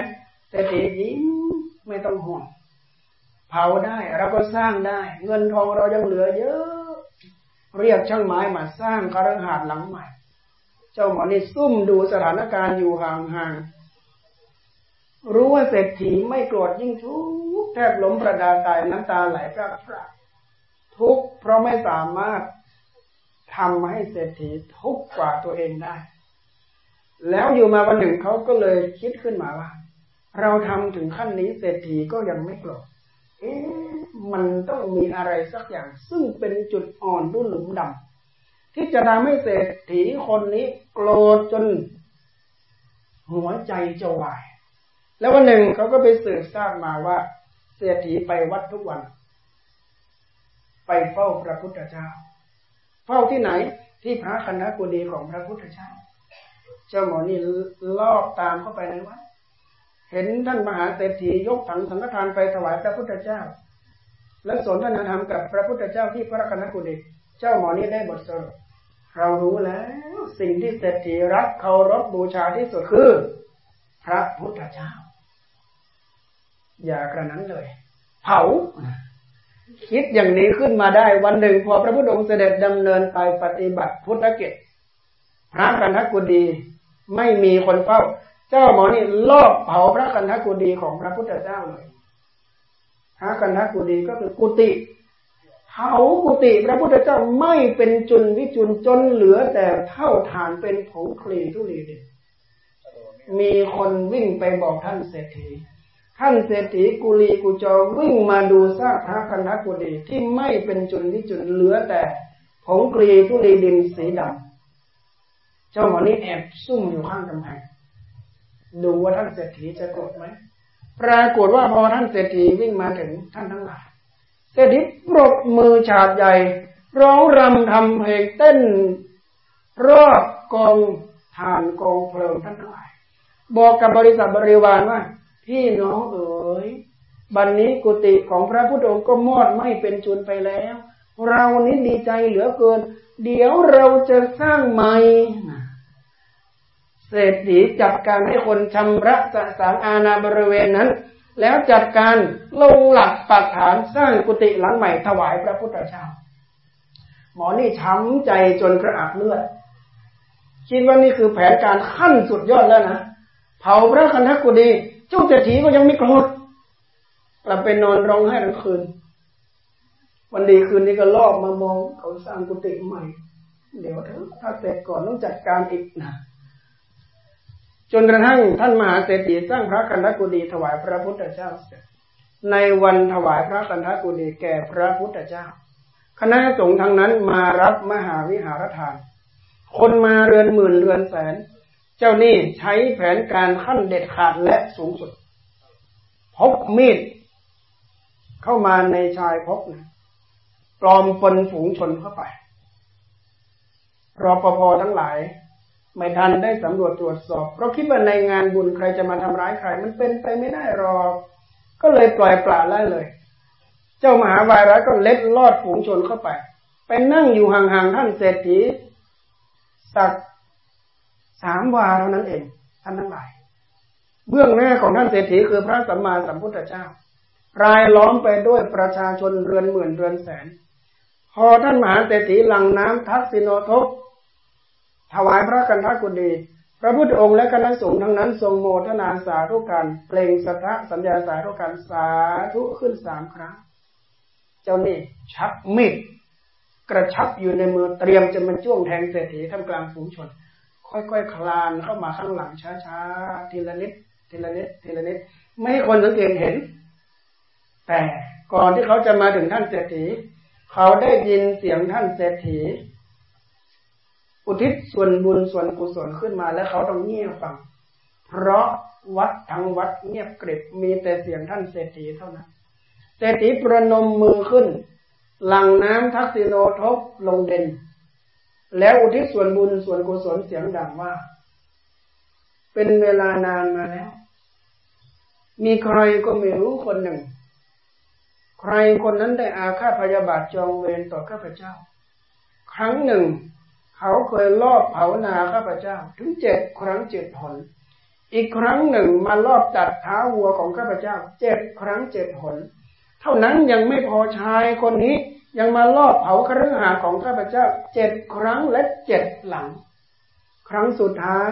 เศรษฐียิ้มไม่ต้องห่วงเผาได้เราก็สร้างได้ เงินทองเรายังเหลือเยอะ เรียกช่างไม้มาสร้างคฤหาสน์หลังใหม่ เจ้าหมอนี่ซุ่มดูสถานการณ์อยู่ห่างๆ รู้ว่าเศรษฐีไม่โกรธยิ่งทุกข์แทบล้มประดาตายน้ำตาไหลพรากพรากทุกข์เพราะไม่สามารถทำให้เศรษฐีทุกข์กว่าตัวเองได้ แล้วอยู่มาวันหนึ่งเขาก็เลยคิดขึ้นมาว่า เราทำถึงขั้นนี้เศรษฐีก็ยังไม่โกรธเอ๊ะมันต้องมีอะไรสักอย่าง ซึ่งเป็นจุดอ่อนรุ่นหลุมดำที่จะทำให้เศรษฐีคนนี้โกรธจน หัวใจจะวาย แล้ววันหนึ่งเขาก็ไปสืบทราบมาว่าเศรษฐีไปวัดทุกวัน ไปเฝ้าพระพุทธเจ้า เฝ้าที่ไหนที่พระคณะกุฎีของพระพุทธเจ้า เจ้าหมอนี่ลอบตามเข้าไปในวัดเห็นท่านมหาเศรษฐียกถังสังฆทานไปถวายพระพุทธเจ้า และสนทนาธรรมกับพระพุทธเจ้าที่พระกนกุฎีเจ้าหมอนี้ได้บทสรุปเรารู้แล้ว สิ่งที่เศรษฐีรักเคารพบูชาที่สุดคือ พระพุทธเจ้า อย่ากระนั้นเลย เผา คิดอย่างนี้ขึ้นมาได้วันหนึ่งพอพระพุทธองค์เสด็จดำเนินไปปฏิบัติพุทธกิจ พระกันทกุฎีไม่มีคนเฝ้า เจ้าหมอนี่ลอบเผาพระกันทกุฎีของพระพุทธเจ้าเลยพระกันทกุฎีก็คือกุฏิเผากุฏิพระพุทธเจ้าไม่เป็นจุนวิจุนจนเหลือแต่เท่าฐานเป็นผงคลีทุลีเดมีคนวิ่งไปบอกท่านเศรษฐี ท่านเศรษฐีกุลีกุจอวิ่งมาดูซากพระกันทกุฎีที่ไม่เป็นจุนวิจุนเหลือแต่ผงคลีทุลีดินสีดำเจ้าหมอนี่แอบซุ่มอยู่ข้างกำแพงดูว่าท่านเศรษฐีจะโกรธไหมปรากฏว่าพอท่านเศรษฐีวิ่งมาถึงท่านทั้งหลายเศรษฐีปรบมือฉาดใหญ่ ร้องรำทำเพลงเต้น รอบกองทานกองเพลิงท่านทั้งหลาย บอกกับบริษัทบริวารว่า พี่น้องเอ๋ยบันนี้กุฏิของพระพุทธองค์ก็มอดไม่เป็นจุนไปแล้ว เรานี้ดีใจเหลือเกิน เดี๋ยวเราจะสร้างใหม่เศรษฐีจัดการให้คนชำระสสารอาณาบริเวณนั้น แล้วจัดการลงหลักปักฐานสร้างกุฏิหลังใหม่ถวายพระพุทธเจ้าหมอนี่ช้ำใจจนกระอักเลือดคิดว่านี่คือแผนการขั้นสุดยอดแล้วนะเผาพระคันธกุฎี เจ้าเศรษฐีก็ยังไม่โกรธกลับไปนอนร้องไห้ทั้งคืน วันดีคืนนี้ก็ลอบมามองเขาสร้างกุฏิใหม่ เดี๋ยวถ้าเสร็จก่อนต้องจัดการอีกนะจนกระทั่งท่านมหาเศรษฐีสร้างพระกันธกุฎีถวายพระพุทธเจ้าเสร็จในวันถวายพระกันธกุฎีแก่พระพุทธเจ้า คณะสงฆ์ทั้งนั้นมารับมหาวิหารทาน คนมาเรือนหมื่นเรือนแสน เจ้านี่ใช้แผนการขั้นเด็ดขาดและสูงสุด พกมีด เข้ามาในชายพกนะปลอมปนฝูงชนเข้าไปรอปภทั้งหลาย ไม่ทันได้สำรวจตรวจสอบ เพราะคิดว่าในงานบุญใครจะมาทำร้ายใคร มันเป็นไปไม่ได้หรอก ก็เลยปล่อยปละละเลย เจ้ามหาวายร้ายก็เล็ดลอดฝูงชนเข้าไป ไปนั่งอยู่ห่างๆท่านเศรษฐีสัก สามวาเท่านั้นเองท่านทั้งหลาย เบื้องหน้าของท่านเศรษฐีคือพระสัมมาสัมพุทธเจ้า รายล้อมไปด้วยประชาชนเรือนหมื่นเรือนแสน พอท่านมหาเศรษฐีหลังน้ำทักษิโนทกถวายพระกันทกุฎีพระพุทธองค์และคณะสงฆ์ทั้งนั้นทรงโมทนาสาธุการเปล่งสัทธสัญญาสาธุการสาธุขึ้นสามครั้ง เจ้านี่ชักมีดกระชับอยู่ในมือเตรียมจะมันจ้วงแทงเศรษฐีท่ามกลางฝูงชน ค่อยๆคลานเข้ามาข้างหลังช้าๆทีละนิดทีละนิดทีละนิดไม่ให้คนสังเกตเห็น แต่ก่อนที่เขาจะมาถึงท่านเศรษฐี เขาได้ยินเสียงท่านเศรษฐี อุทิศส่วนบุญส่วนกุศลขึ้นมาแล้วเขาต้องเงียบฟัง เพราะวัดทั้งวัดเงียบกริบมีแต่เสียงท่านเศรษฐีเท่านั้นเศรษฐีประนมมือขึ้น หลังน้ำทักษิโนทบลงเด่น แล้วอุทิศส่วนบุญส่วนกุศลเสียงดังว่า เป็นเวลานานมาแล้ว มีใครก็ไม่รู้คนหนึ่ง ใครคนนั้นได้อาฆาตพยาบาทจองเวรต่อข้าพเจ้า ครั้งหนึ่ง เขาเคยลอบเผานาข้าพเจ้า ถึงเจ็ดครั้งเจ็ดหน อีกครั้งหนึ่งมาลอบตัดเท้าวัวของข้าพเจ้า เจ็ดครั้งเจ็ดหน เท่านั้นยังไม่พอชายคนนี้ ยังมาลอบเผาคฤหาของข้าพเจ้าเจ็ดครั้งและเจ็ดหลัง ครั้งสุดท้าย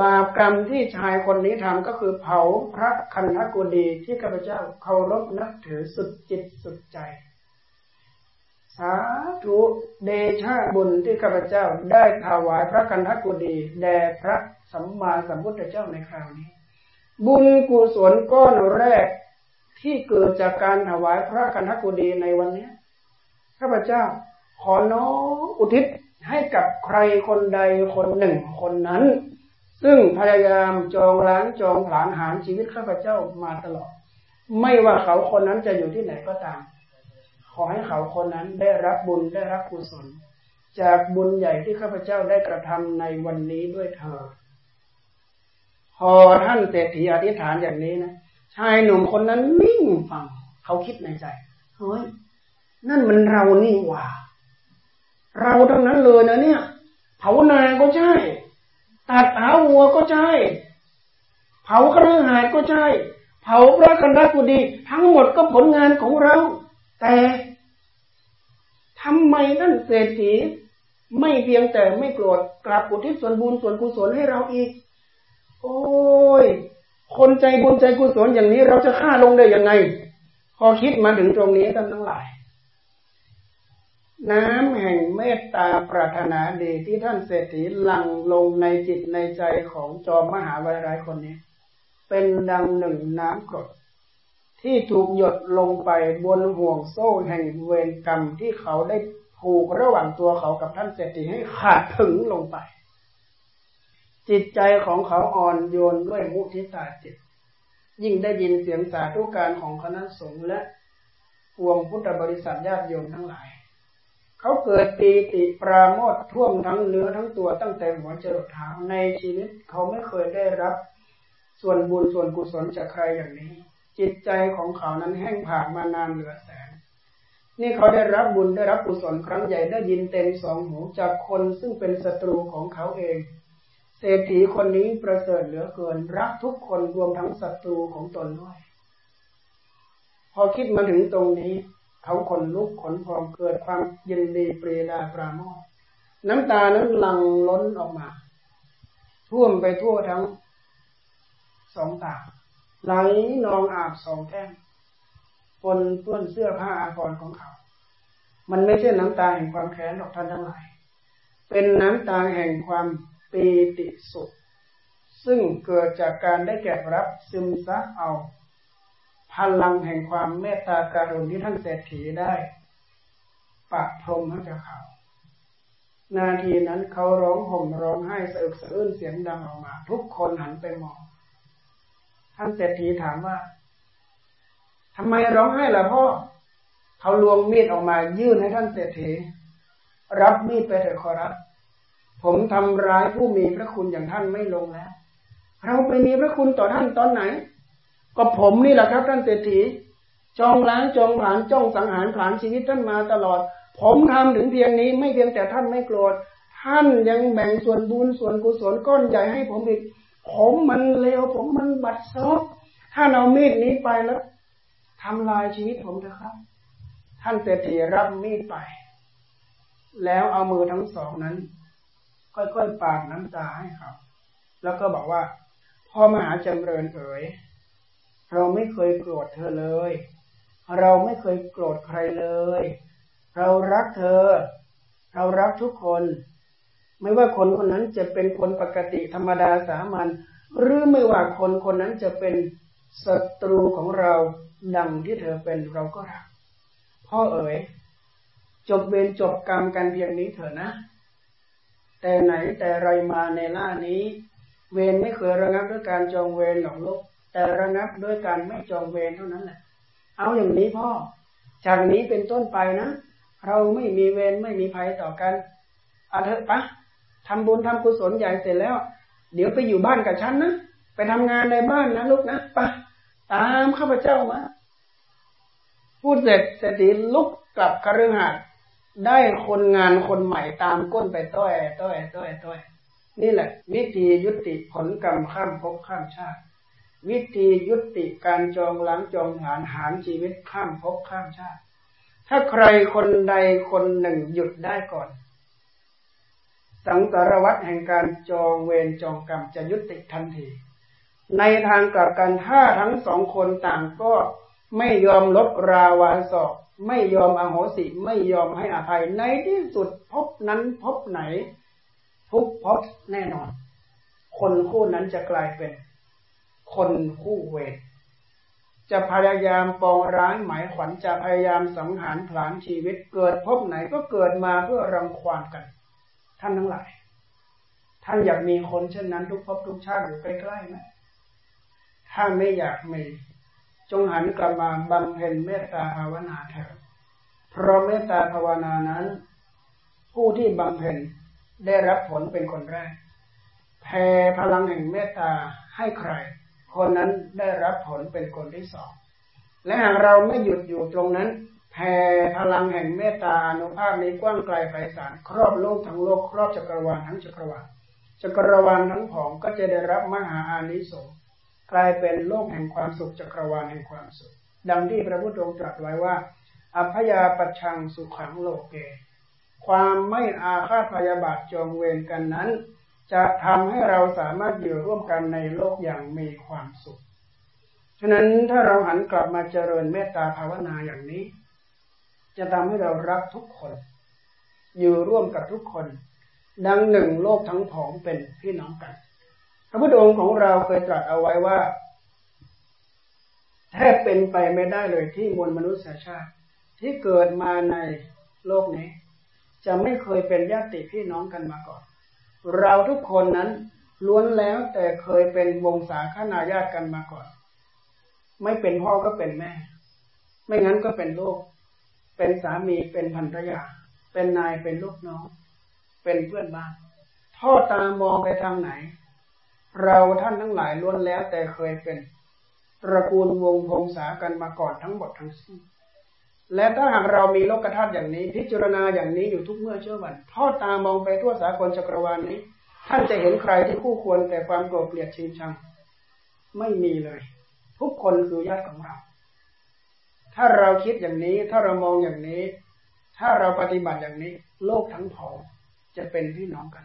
บาปกรรมที่ชายคนนี้ทำก็คือเผาพระคันธกุฎีที่ข้าพเจ้าเคารพนับถือสุดจิตสุดใจ สาธุเดชะบุญที่ข้าพเจ้าได้ถวายพระกันทกุฎีแด่พระสัมมาสัมพุทธเจ้าในคราวนี้ บุญกุศลก้อนแรกที่เกิดจากการถวายพระกันทกุฎีในวันนี้ ข้าพเจ้า ขอน้ออุทิศให้กับใครคนใดคนหนึ่งคนนั้น ซึ่งพยายามจองล้างจองผลาญหารชีวิตข้าพเจ้ามาตลอด ไม่ว่าเขาคนนั้นจะอยู่ที่ไหนก็ตาม ขอให้เขาคนนั้นได้รับบุญได้รับกุศล จากบุญใหญ่ที่ข้าพเจ้าได้กระทำในวันนี้ด้วยเธอพอท่านเศรษฐีอธิษฐานอย่างนี้นะชายหนุ่มคนนั้นนิ่งฟัง เขาคิดในใจเฮ้ย นั่นมันเรานี่หว่า เราทั้งนั้นเลยนะเนี่ย เผานาก็ใช่ ตัดเท้าวัวก็ใช่ เผาเครื่องหายก็ใช่ เผาพระกันดกุดีทั้งหมดก็ผลงานของเรา แต่ทำไมนั่นเศรษฐีไม่เพียงแต่ไม่โกรธกลับอุทิศส่วนบุญส่วนกุศลให้เราอีก โอ้ย คนใจบุญใจกุศลอย่างนี้เราจะฆ่าลงได้ยังไง พอคิดมาถึงตรงนี้ท่านทั้งหลาย น้ำแห่งเมตตาปรารถนาดีที่ท่านเศรษฐีหลั่งลงในจิตในใจของจอมมหาวิทยายคนนี้ เป็นดังหนึ่งน้ำกรดที่ถูกหยดลงไปบนห่วงโซ่แห่งเวรกรรมที่เขาได้ผูกระหว่างตัวเขากับท่านเศรษฐีให้ขาดถึงลงไป จิตใจของเขาอ่อนโยนด้วยมุทิตาจิต ยิ่งได้ยินเสียงสาธุการของคณะสงฆ์และพวงพุทธบริษัทญาติโยมทั้งหลาย เขาเกิดปีติปราโมทท่วมทั้งเนื้อทั้งตัวตั้งแต่หัวจรดเท้าในชีวิตเขาไม่เคยได้รับ ส่วนบุญส่วนกุศลจากใครอย่างนี้ จิตใจของเขานั้นแห้งผากมานานเหลือแสน นี่เขาได้รับบุญได้รับกุศลครั้งใหญ่ได้ยินเต็มสองหูจากคนซึ่งเป็นศัตรูของเขาเองเศรษฐีคนนี้ประเสริฐเหลือเกิน รักทุกคนรวมทั้งศัตรูของตนด้วย พอคิดมาถึงตรงนี้ เขาขนลุกขนพองเกิดความยินดีปรีดาปราโมทน้ำตานั้นหลั่งล้นออกมา ท่วมไปทั่วทั้งสองตาไหลนองอาบสองแก้มปนเปื้อนเสื้อผ้าอาภรของเขา มันไม่ใช่น้ำตาแห่งความแค้นหรอกท่านทั้งหลาย เป็นน้ำตาแห่งความปีติสุข ซึ่งเกิดจากการได้แก่รับซึมซับเอา พลังแห่งความเมตตาการุณที่ท่านเศรษฐีได้ปะพรมให้กับเขานาทีนั้นเขาร้องห่มร้องไห้สะอึกสะอื้นเสียงดังออกมา ทุกคนหันไปมอง ท่านเศรษฐีถามว่าทำไมร้องไห้ล่ะพ่อเขาลวงมีดออกมายื่นให้ท่านเศรษฐีรับมีดไปเถิดขอรับ ผมทำร้ายผู้มีพระคุณอย่างท่านไม่ลงแล้ว เราไปมีพระคุณต่อท่านตอนไหน ก็ผมนี่แหละครับท่านเศรษฐีจองล้างจองผานจ้องสังหารผานชีวิตท่านมาตลอด ผมทำถึงเพียงนี้ไม่เพียงแต่ท่านไม่โกรธท่านยังแบ่งส่วนบุญส่วนกุศลก้อนใหญ่ให้ผมอีกผมมันเลวผมมันบัดซบถ้าเอามีดนี้ไปแล้วทำลายชีวิตผมเถอะครับ ท่านเศรษฐีรับมีดไป แล้วเอามือทั้งสองนั้น ค่อยๆปาดน้ำตาให้เขาแล้วก็บอกว่าพ่อมหาจำเริญเอ๋ย เราไม่เคยโกรธเธอเลย เราไม่เคยโกรธใครเลย เรารักเธอ เรารักทุกคน ไม่ว่าคนคนนั้นจะเป็นคนปกติธรรมดาสามัญหรือไม่ว่าคนคนนั้นจะเป็นศัตรูของเราดังที่เธอเป็นเราก็รัก พ่อเอ๋ยจบเวรจบกรรมกันเพียงนี้เถอะนะ แต่ไหนแต่ไรมาในล่านี้ เวรไม่เคยระงับด้วยการจองเวรหลอกลก แต่ระงับด้วยการไม่จองเวรเท่านั้นแหละเอาอย่างนี้พ่อจากนี้เป็นต้นไปนะเราไม่มีเวรไม่มีภัยต่อกันเอาเถอะปะทำบุญทำกุศลใหญ่เสร็จแล้ว เดี๋ยวไปอยู่บ้านกับฉันนะไปทำงานในบ้านนะลูกนะปะตามข้าพเจ้ามาพูดเสร็จเศรษฐีลุกกลับคฤหาสน์ได้คนงานคนใหม่ตามก้นไปต้อยต้อยต้อยต้อยนี่แหละวิธียุติผลกรรมข้ามภพข้ามชาติ วิธียุติการจองล้างจองหานหารชีวิตข้ามภพข้ามชาติ ถ้าใครคนใดคนหนึ่งหยุดได้ก่อน สังสารวัตแห่งการจองเวรจองกรรมจะยุติทันที ในทางกลับกันถ้าทั้งสองคนต่างก็ไม่ยอมลดราวาสอกไม่ยอมอโหสิไม่ยอมให้อภัยในที่สุดพบนั้นพบไหน ทุกพบแน่นอน คนคู่นั้นจะกลายเป็น คนคู่เวรจะพยายามปองร้ายหมายขวัญจะพยายามสังหารผลาญชีวิตเกิดพบไหนก็เกิดมาเพื่อรังควานกัน ท่านทั้งหลาย ท่านอยากมีคนเช่นนั้นทุกภพทุกชาติอยู่ใกล้ๆไหมถ้าไม่อยากมีจงหันกลับมาบำเพ็ญเมตตาภาวนาเถิดเพราะเมตตาภาวนานั้น ผู้ที่บำเพ็ญได้รับผลเป็นคนแรกแผ่พลังแห่งเมตตาให้ใคร คนนั้นได้รับผลเป็นคนที่สอง และหากเราไม่หยุดอยู่ตรงนั้นแผ่พลังแห่งเมตตาอนุภาพนี้กว้างไกลไพศาลครอบโลกทั้งโลกครอบจักรวาลทั้งจักรวาลจักรวาลทั้งผองก็จะได้รับมหาอานิสงส์กลายเป็นโลกแห่งความสุขจักรวาลแห่งความสุข ดังที่พระพุทธองค์ตรัสไว้ว่า อัพยาปัชังสุขังโลเก ความไม่อาฆาตพยาบาทจองเวรกันนั้น จะทำให้เราสามารถอยู่ร่วมกันในโลกอย่างมีความสุข ฉะนั้นถ้าเราหันกลับมาเจริญเมตตาภาวนาอย่างนี้ จะทำให้เรารักทุกคน อยู่ร่วมกับทุกคน ดังหนึ่งโลกทั้งผองเป็นพี่น้องกัน พระพุทธองค์ของเราเคยตรัสเอาไว้ว่าแทบเป็นไปไม่ได้เลยที่มวลมนุษยชาติ ที่เกิดมาในโลกนี้ จะไม่เคยเป็นญาติพี่น้องกันมาก่อน เราทุกคนนั้นล้วนแล้วแต่เคยเป็นวงศาคณาญาติกันมาก่อน ไม่เป็นพ่อก็เป็นแม่ ไม่งั้นก็เป็นลูก เป็นสามีเป็นภรรยา เป็นนายเป็นลูกน้อง เป็นเพื่อนบ้านทอดตามองไปทางไหน เราท่านทั้งหลายล้วนแล้วแต่เคยเป็นตระกูลวงพงศากันมาก่อนทั้งหมดทั้งสิ้น และถ้าหากเรามีโลกธาตุอย่างนี้ พิจารณาอย่างนี้อยู่ทุกเมื่อเชื่อวันทอดตามองไปทั่วสากลจักรวาลนี้ ท่านจะเห็นใครที่คู่ควรแต่ความโกรธเกลียดชิงชัง ไม่มีเลย ทุกคนคือญาติของเรา ถ้าเราคิดอย่างนี้ถ้าเรามองอย่างนี้ ถ้าเราปฏิบัติอย่างนี้ โลกทั้งผองจะเป็นพี่น้องกัน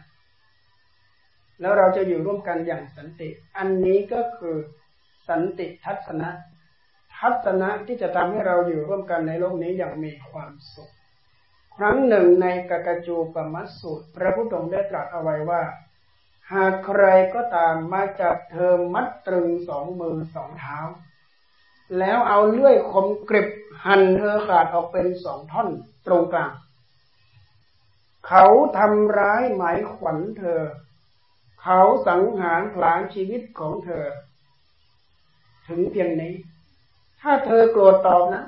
แล้วเราจะอยู่ร่วมกันอย่างสันติ อันนี้ก็คือสันติทัศนะ ทัศนะที่จะทำให้เราอยู่ร่วมกันในโลกนี้อย่างมีความสุข ครั้งหนึ่งในกกจูปมัสสูตร พระพุทธองค์ได้ตรัสเอาไว้ว่า หากใครก็ตามมาจับเธอมัดตรึงสองมือสองเท้า แล้วเอาเลื่อยคมกริบหั่นเธอขาดออกเป็นสองท่อนตรงกลาง เขาทำร้ายหมายขวัญเธอ เขาสังหารผลาญชีวิตของเธอ ถึงเพียงนี้ ถ้าเธอโกรธตอบนะ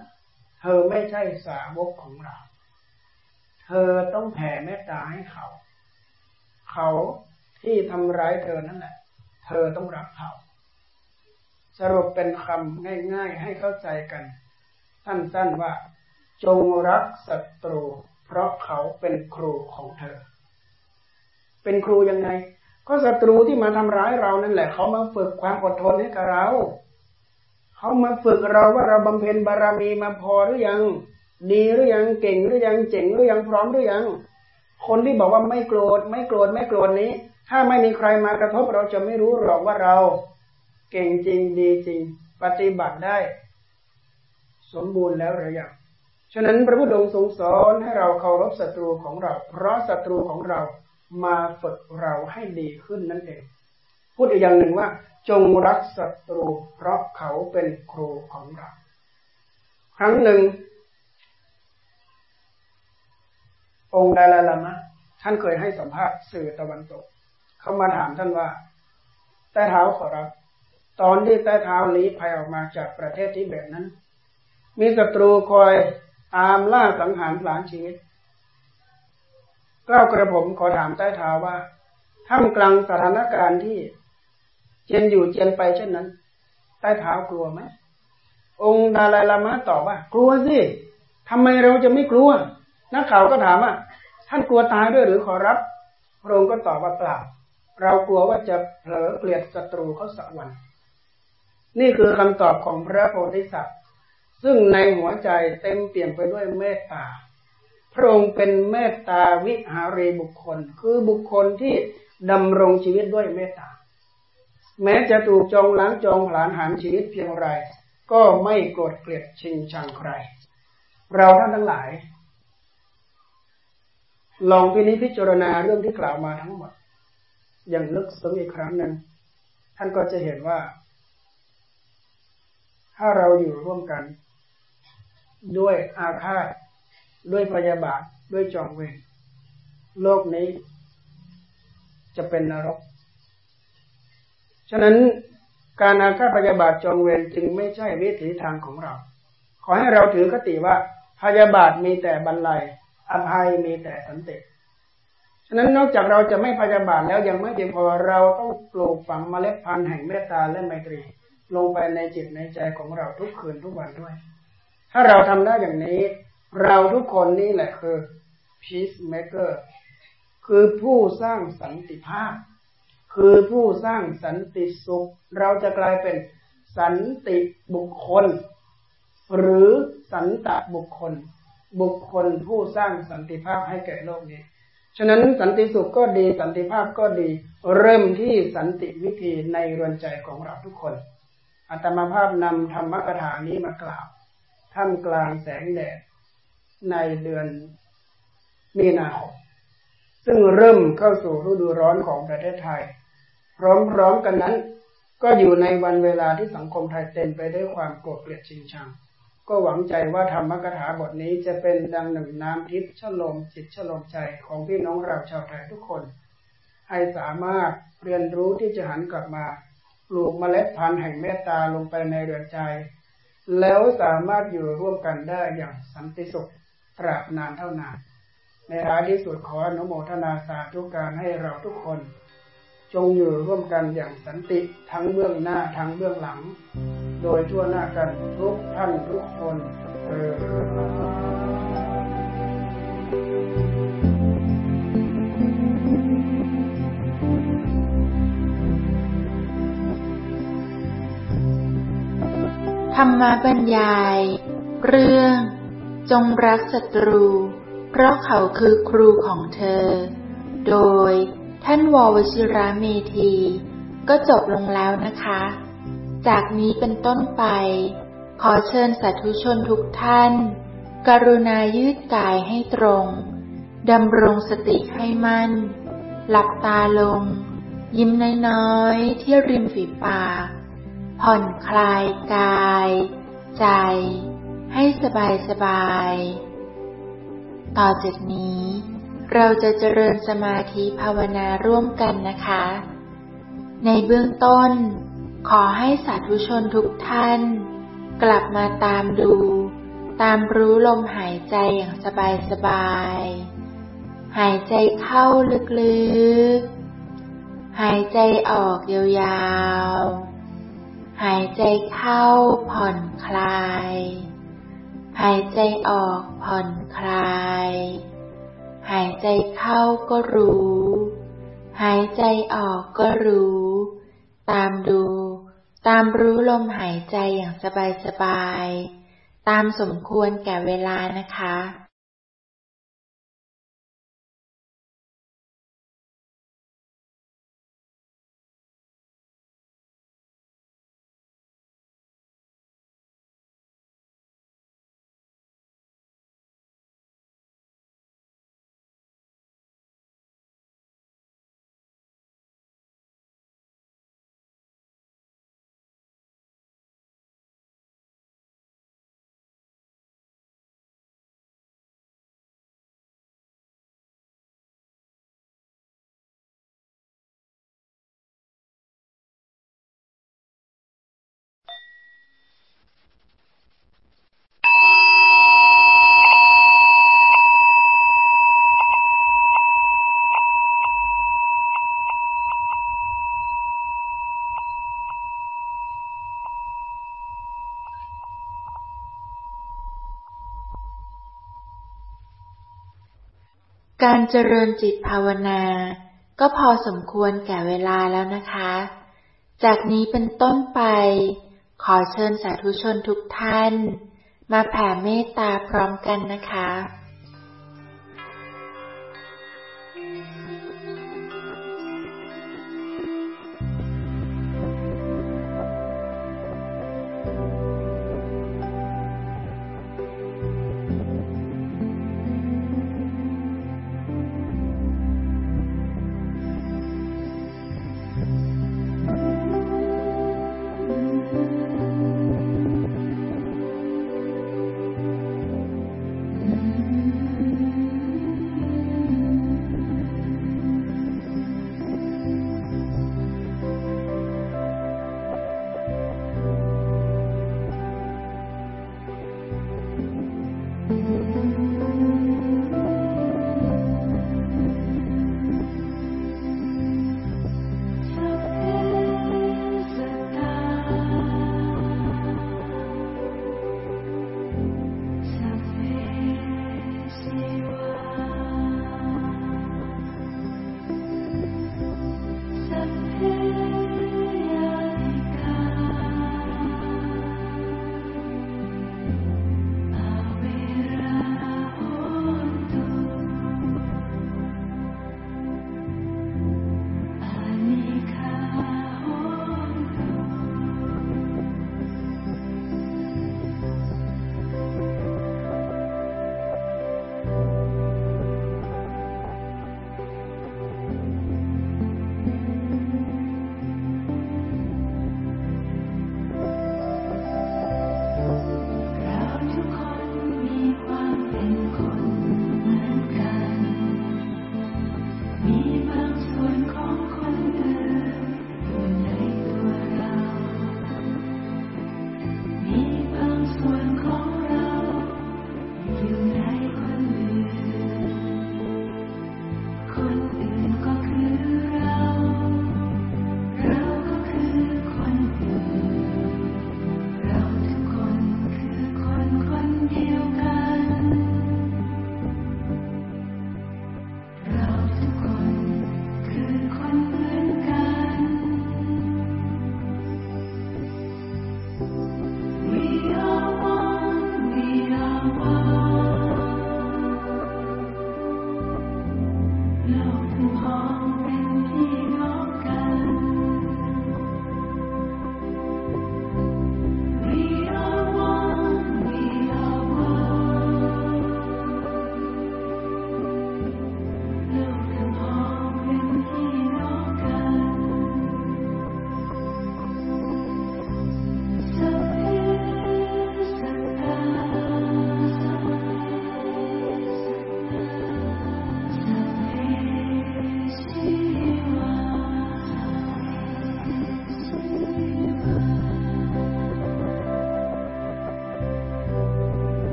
เธอไม่ใช่สาวกของเรา เธอต้องแผ่เมตตาให้เขา เขาที่ทำร้ายเธอนั่นแหละ เธอต้องรักเขา สรุปเป็นคำง่าย ๆ ให้เข้าใจกัน สั้นๆว่า จงรักศัตรู เพราะเขาเป็นครูของเธอ เป็นครูยังไง ก็ศัตรูที่มาทำร้ายเรานั่นแหละ เขามาฝึกความอดทนให้กับเรา เขามาฝึกเราว่าเราบำเพ็ญบารมีมาพอหรือยัง ดีหรือยังเก่งหรือยังเจ๋งหรือยังพร้อมหรือยัง คนที่บอกว่าไม่โกรธไม่โกรธไม่โกรธนี้ ถ้าไม่มีใครมากระทบเราจะไม่รู้หรอกว่าเรา เก่งจริงดีจริง ปฏิบัติได้ สมบูรณ์แล้วหรือยังฉะนั้นพระพุทธองค์ทรงสอนให้เราเคารพศัตรูของเรา เพราะศัตรูของเรามาฝึกเราให้ดีขึ้นนั่นเอง พูดอีกอย่างหนึ่งว่า จงรักศัตรู เพราะเขาเป็นครูของเรา ครั้งหนึ่ง องค์ดาลาลามะ ท่านเคยให้สัมภาษณ์สื่อตะวันตก เขามาถามท่านว่า ใต้เท้าขอรับ ตอนที่ใต้เท้าลี้ภัยออกมาจากประเทศที่แบบนั้น มีศัตรูคอยตามล่าสังหารหลานชีวิตก้าวกระผมขอถามใต้เท้าว่าท่ามกลางสถานการณ์ที่ เจียนอยู่เจียนไปเช่นนั้น ใต้เท้ากลัวไหมองค์ดาลายลามะตอบว่า กลัวสิทำไมเราจะไม่กลัวนักข่าวก็ถามว่าท่านกลัวตายด้วยหรือขอรับพระองค์ก็ตอบว่าเปล่าเรากลัวว่าจะเผลอเกลียดศัตรูเขาสักวัน นี่คือคำตอบของพระโพธิสัตว์ ซึ่งในหัวใจเต็มเปี่ยมไปด้วยเมตตา พระองค์เป็นเมตตาวิหารีบุคคล คือบุคคลที่ดำรงชีวิตด้วยเมตตา แม้จะถูกจองล้างจองผลานหารชีวิตเพียงไร ก็ไม่โกรธเกลียดชิงชังใคร เราท่านทั้งหลาย ลองพินิจพิจารณาเรื่องที่กล่าวมาทั้งหมด อย่างลึกซึ้งอีกครั้งหนึ่งท่านก็จะเห็นว่า ถ้าเราอยู่ร่วมกัน ด้วยอาฆาต ด้วยพยาบาท ด้วยจองเวรโลกนี้ จะเป็นนรก ฉะนั้นการอาฆาตพยาบาทจองเวรจึงไม่ใช่วิถีทางของเรา ขอให้เราถือคติว่าพยาบาทมีแต่บรรลัยอภัยมีแต่สันติฉะนั้นนอกจากเราจะไม่พยาบาทแล้วยังไม่เพียงพอเราต้องปลูกฝังเมล็ดพันธุ์แห่งเมตตาและไมตรี ลงไปในจิตในใจของเราทุกคืนทุกวันด้วย ถ้าเราทำได้อย่างนี้ เราทุกคนนี่แหละคือ peacemaker คือผู้สร้างสันติภาพ คือผู้สร้างสันติสุข เราจะกลายเป็นสันติบุคคล หรือสันตบุคคล บุคคลผู้สร้างสันติภาพให้แก่โลกนี้ ฉะนั้นสันติสุขก็ดีสันติภาพก็ดี เริ่มที่สันติวิธีในรือนใจของเราทุกคนอัตมาภาพนำธรรมกถานี้มากล่าวท่ามกลางแสงแดดในเดือนมีนาคมซึ่งเริ่มเข้าสู่ฤดูร้อนของประเทศไทย พร้อมๆกันนั้น ก็อยู่ในวันเวลาที่สังคมไทยเต็มไปด้วยความโกรธเกลียดชิงชัง ก็หวังใจว่าธรรมกถาบทนี้จะเป็นดังหนึ่งน้ำทิพย์ชโลมจิตชโลมใจของพี่น้องเราชาวไทยทุกคน ให้สามารถเรียนรู้ที่จะหันกลับมาปลูกเมล็ดพันธุ์แห่งเมตตาลงไปในเรือนใจ แล้วสามารถอยู่ร่วมกันได้อย่างสันติสุขตราบนานเท่านานในท้ายที่สุดขออนุโมทนาสาธุการให้เราทุกคน จงอยู่ร่วมกันอย่างสันติทั้งเบื้องหน้าทั้งเบื้องหลัง โดยทั่วหน้ากันทุกท่านทุกคนเออธรรมบรรยาย เรื่อง จงรักศัตรู เพราะเขาคือครูของเธอ โดย ท่านววชิระเมธี ก็จบลงแล้วนะคะ จากนี้เป็นต้นไป ขอเชิญสาธุชนทุกท่าน กรุณายืดกายให้ตรง ดำรงสติให้มั่น หลับตาลง ยิ้มน้อยๆ ที่ริมฝีปาก ผ่อนคลายกาย ใจ ให้สบายสบาย ต่อจากนี้ เราจะเจริญสมาธิภาวนาร่วมกันนะคะ ในเบื้องต้น ขอให้สาธุชนทุกท่าน กลับมาตามดู ตามรู้ลมหายใจอย่างสบายสบาย หายใจเข้าลึกๆ หายใจออกยาวๆ หายใจเข้าผ่อนคลาย หายใจออกผ่อนคลาย หายใจเข้าก็รู้ หายใจออกก็รู้ ตามดู ตามรู้ลมหายใจอย่างสบายๆ ตามสมควรแก่เวลานะคะ การเจริญจิตภาวนา ก็พอสมควรแก่เวลาแล้วนะคะ จากนี้เป็นต้นไป ขอเชิญสาธุชนทุกท่าน มาแผ่เมตตาพร้อมกันนะคะ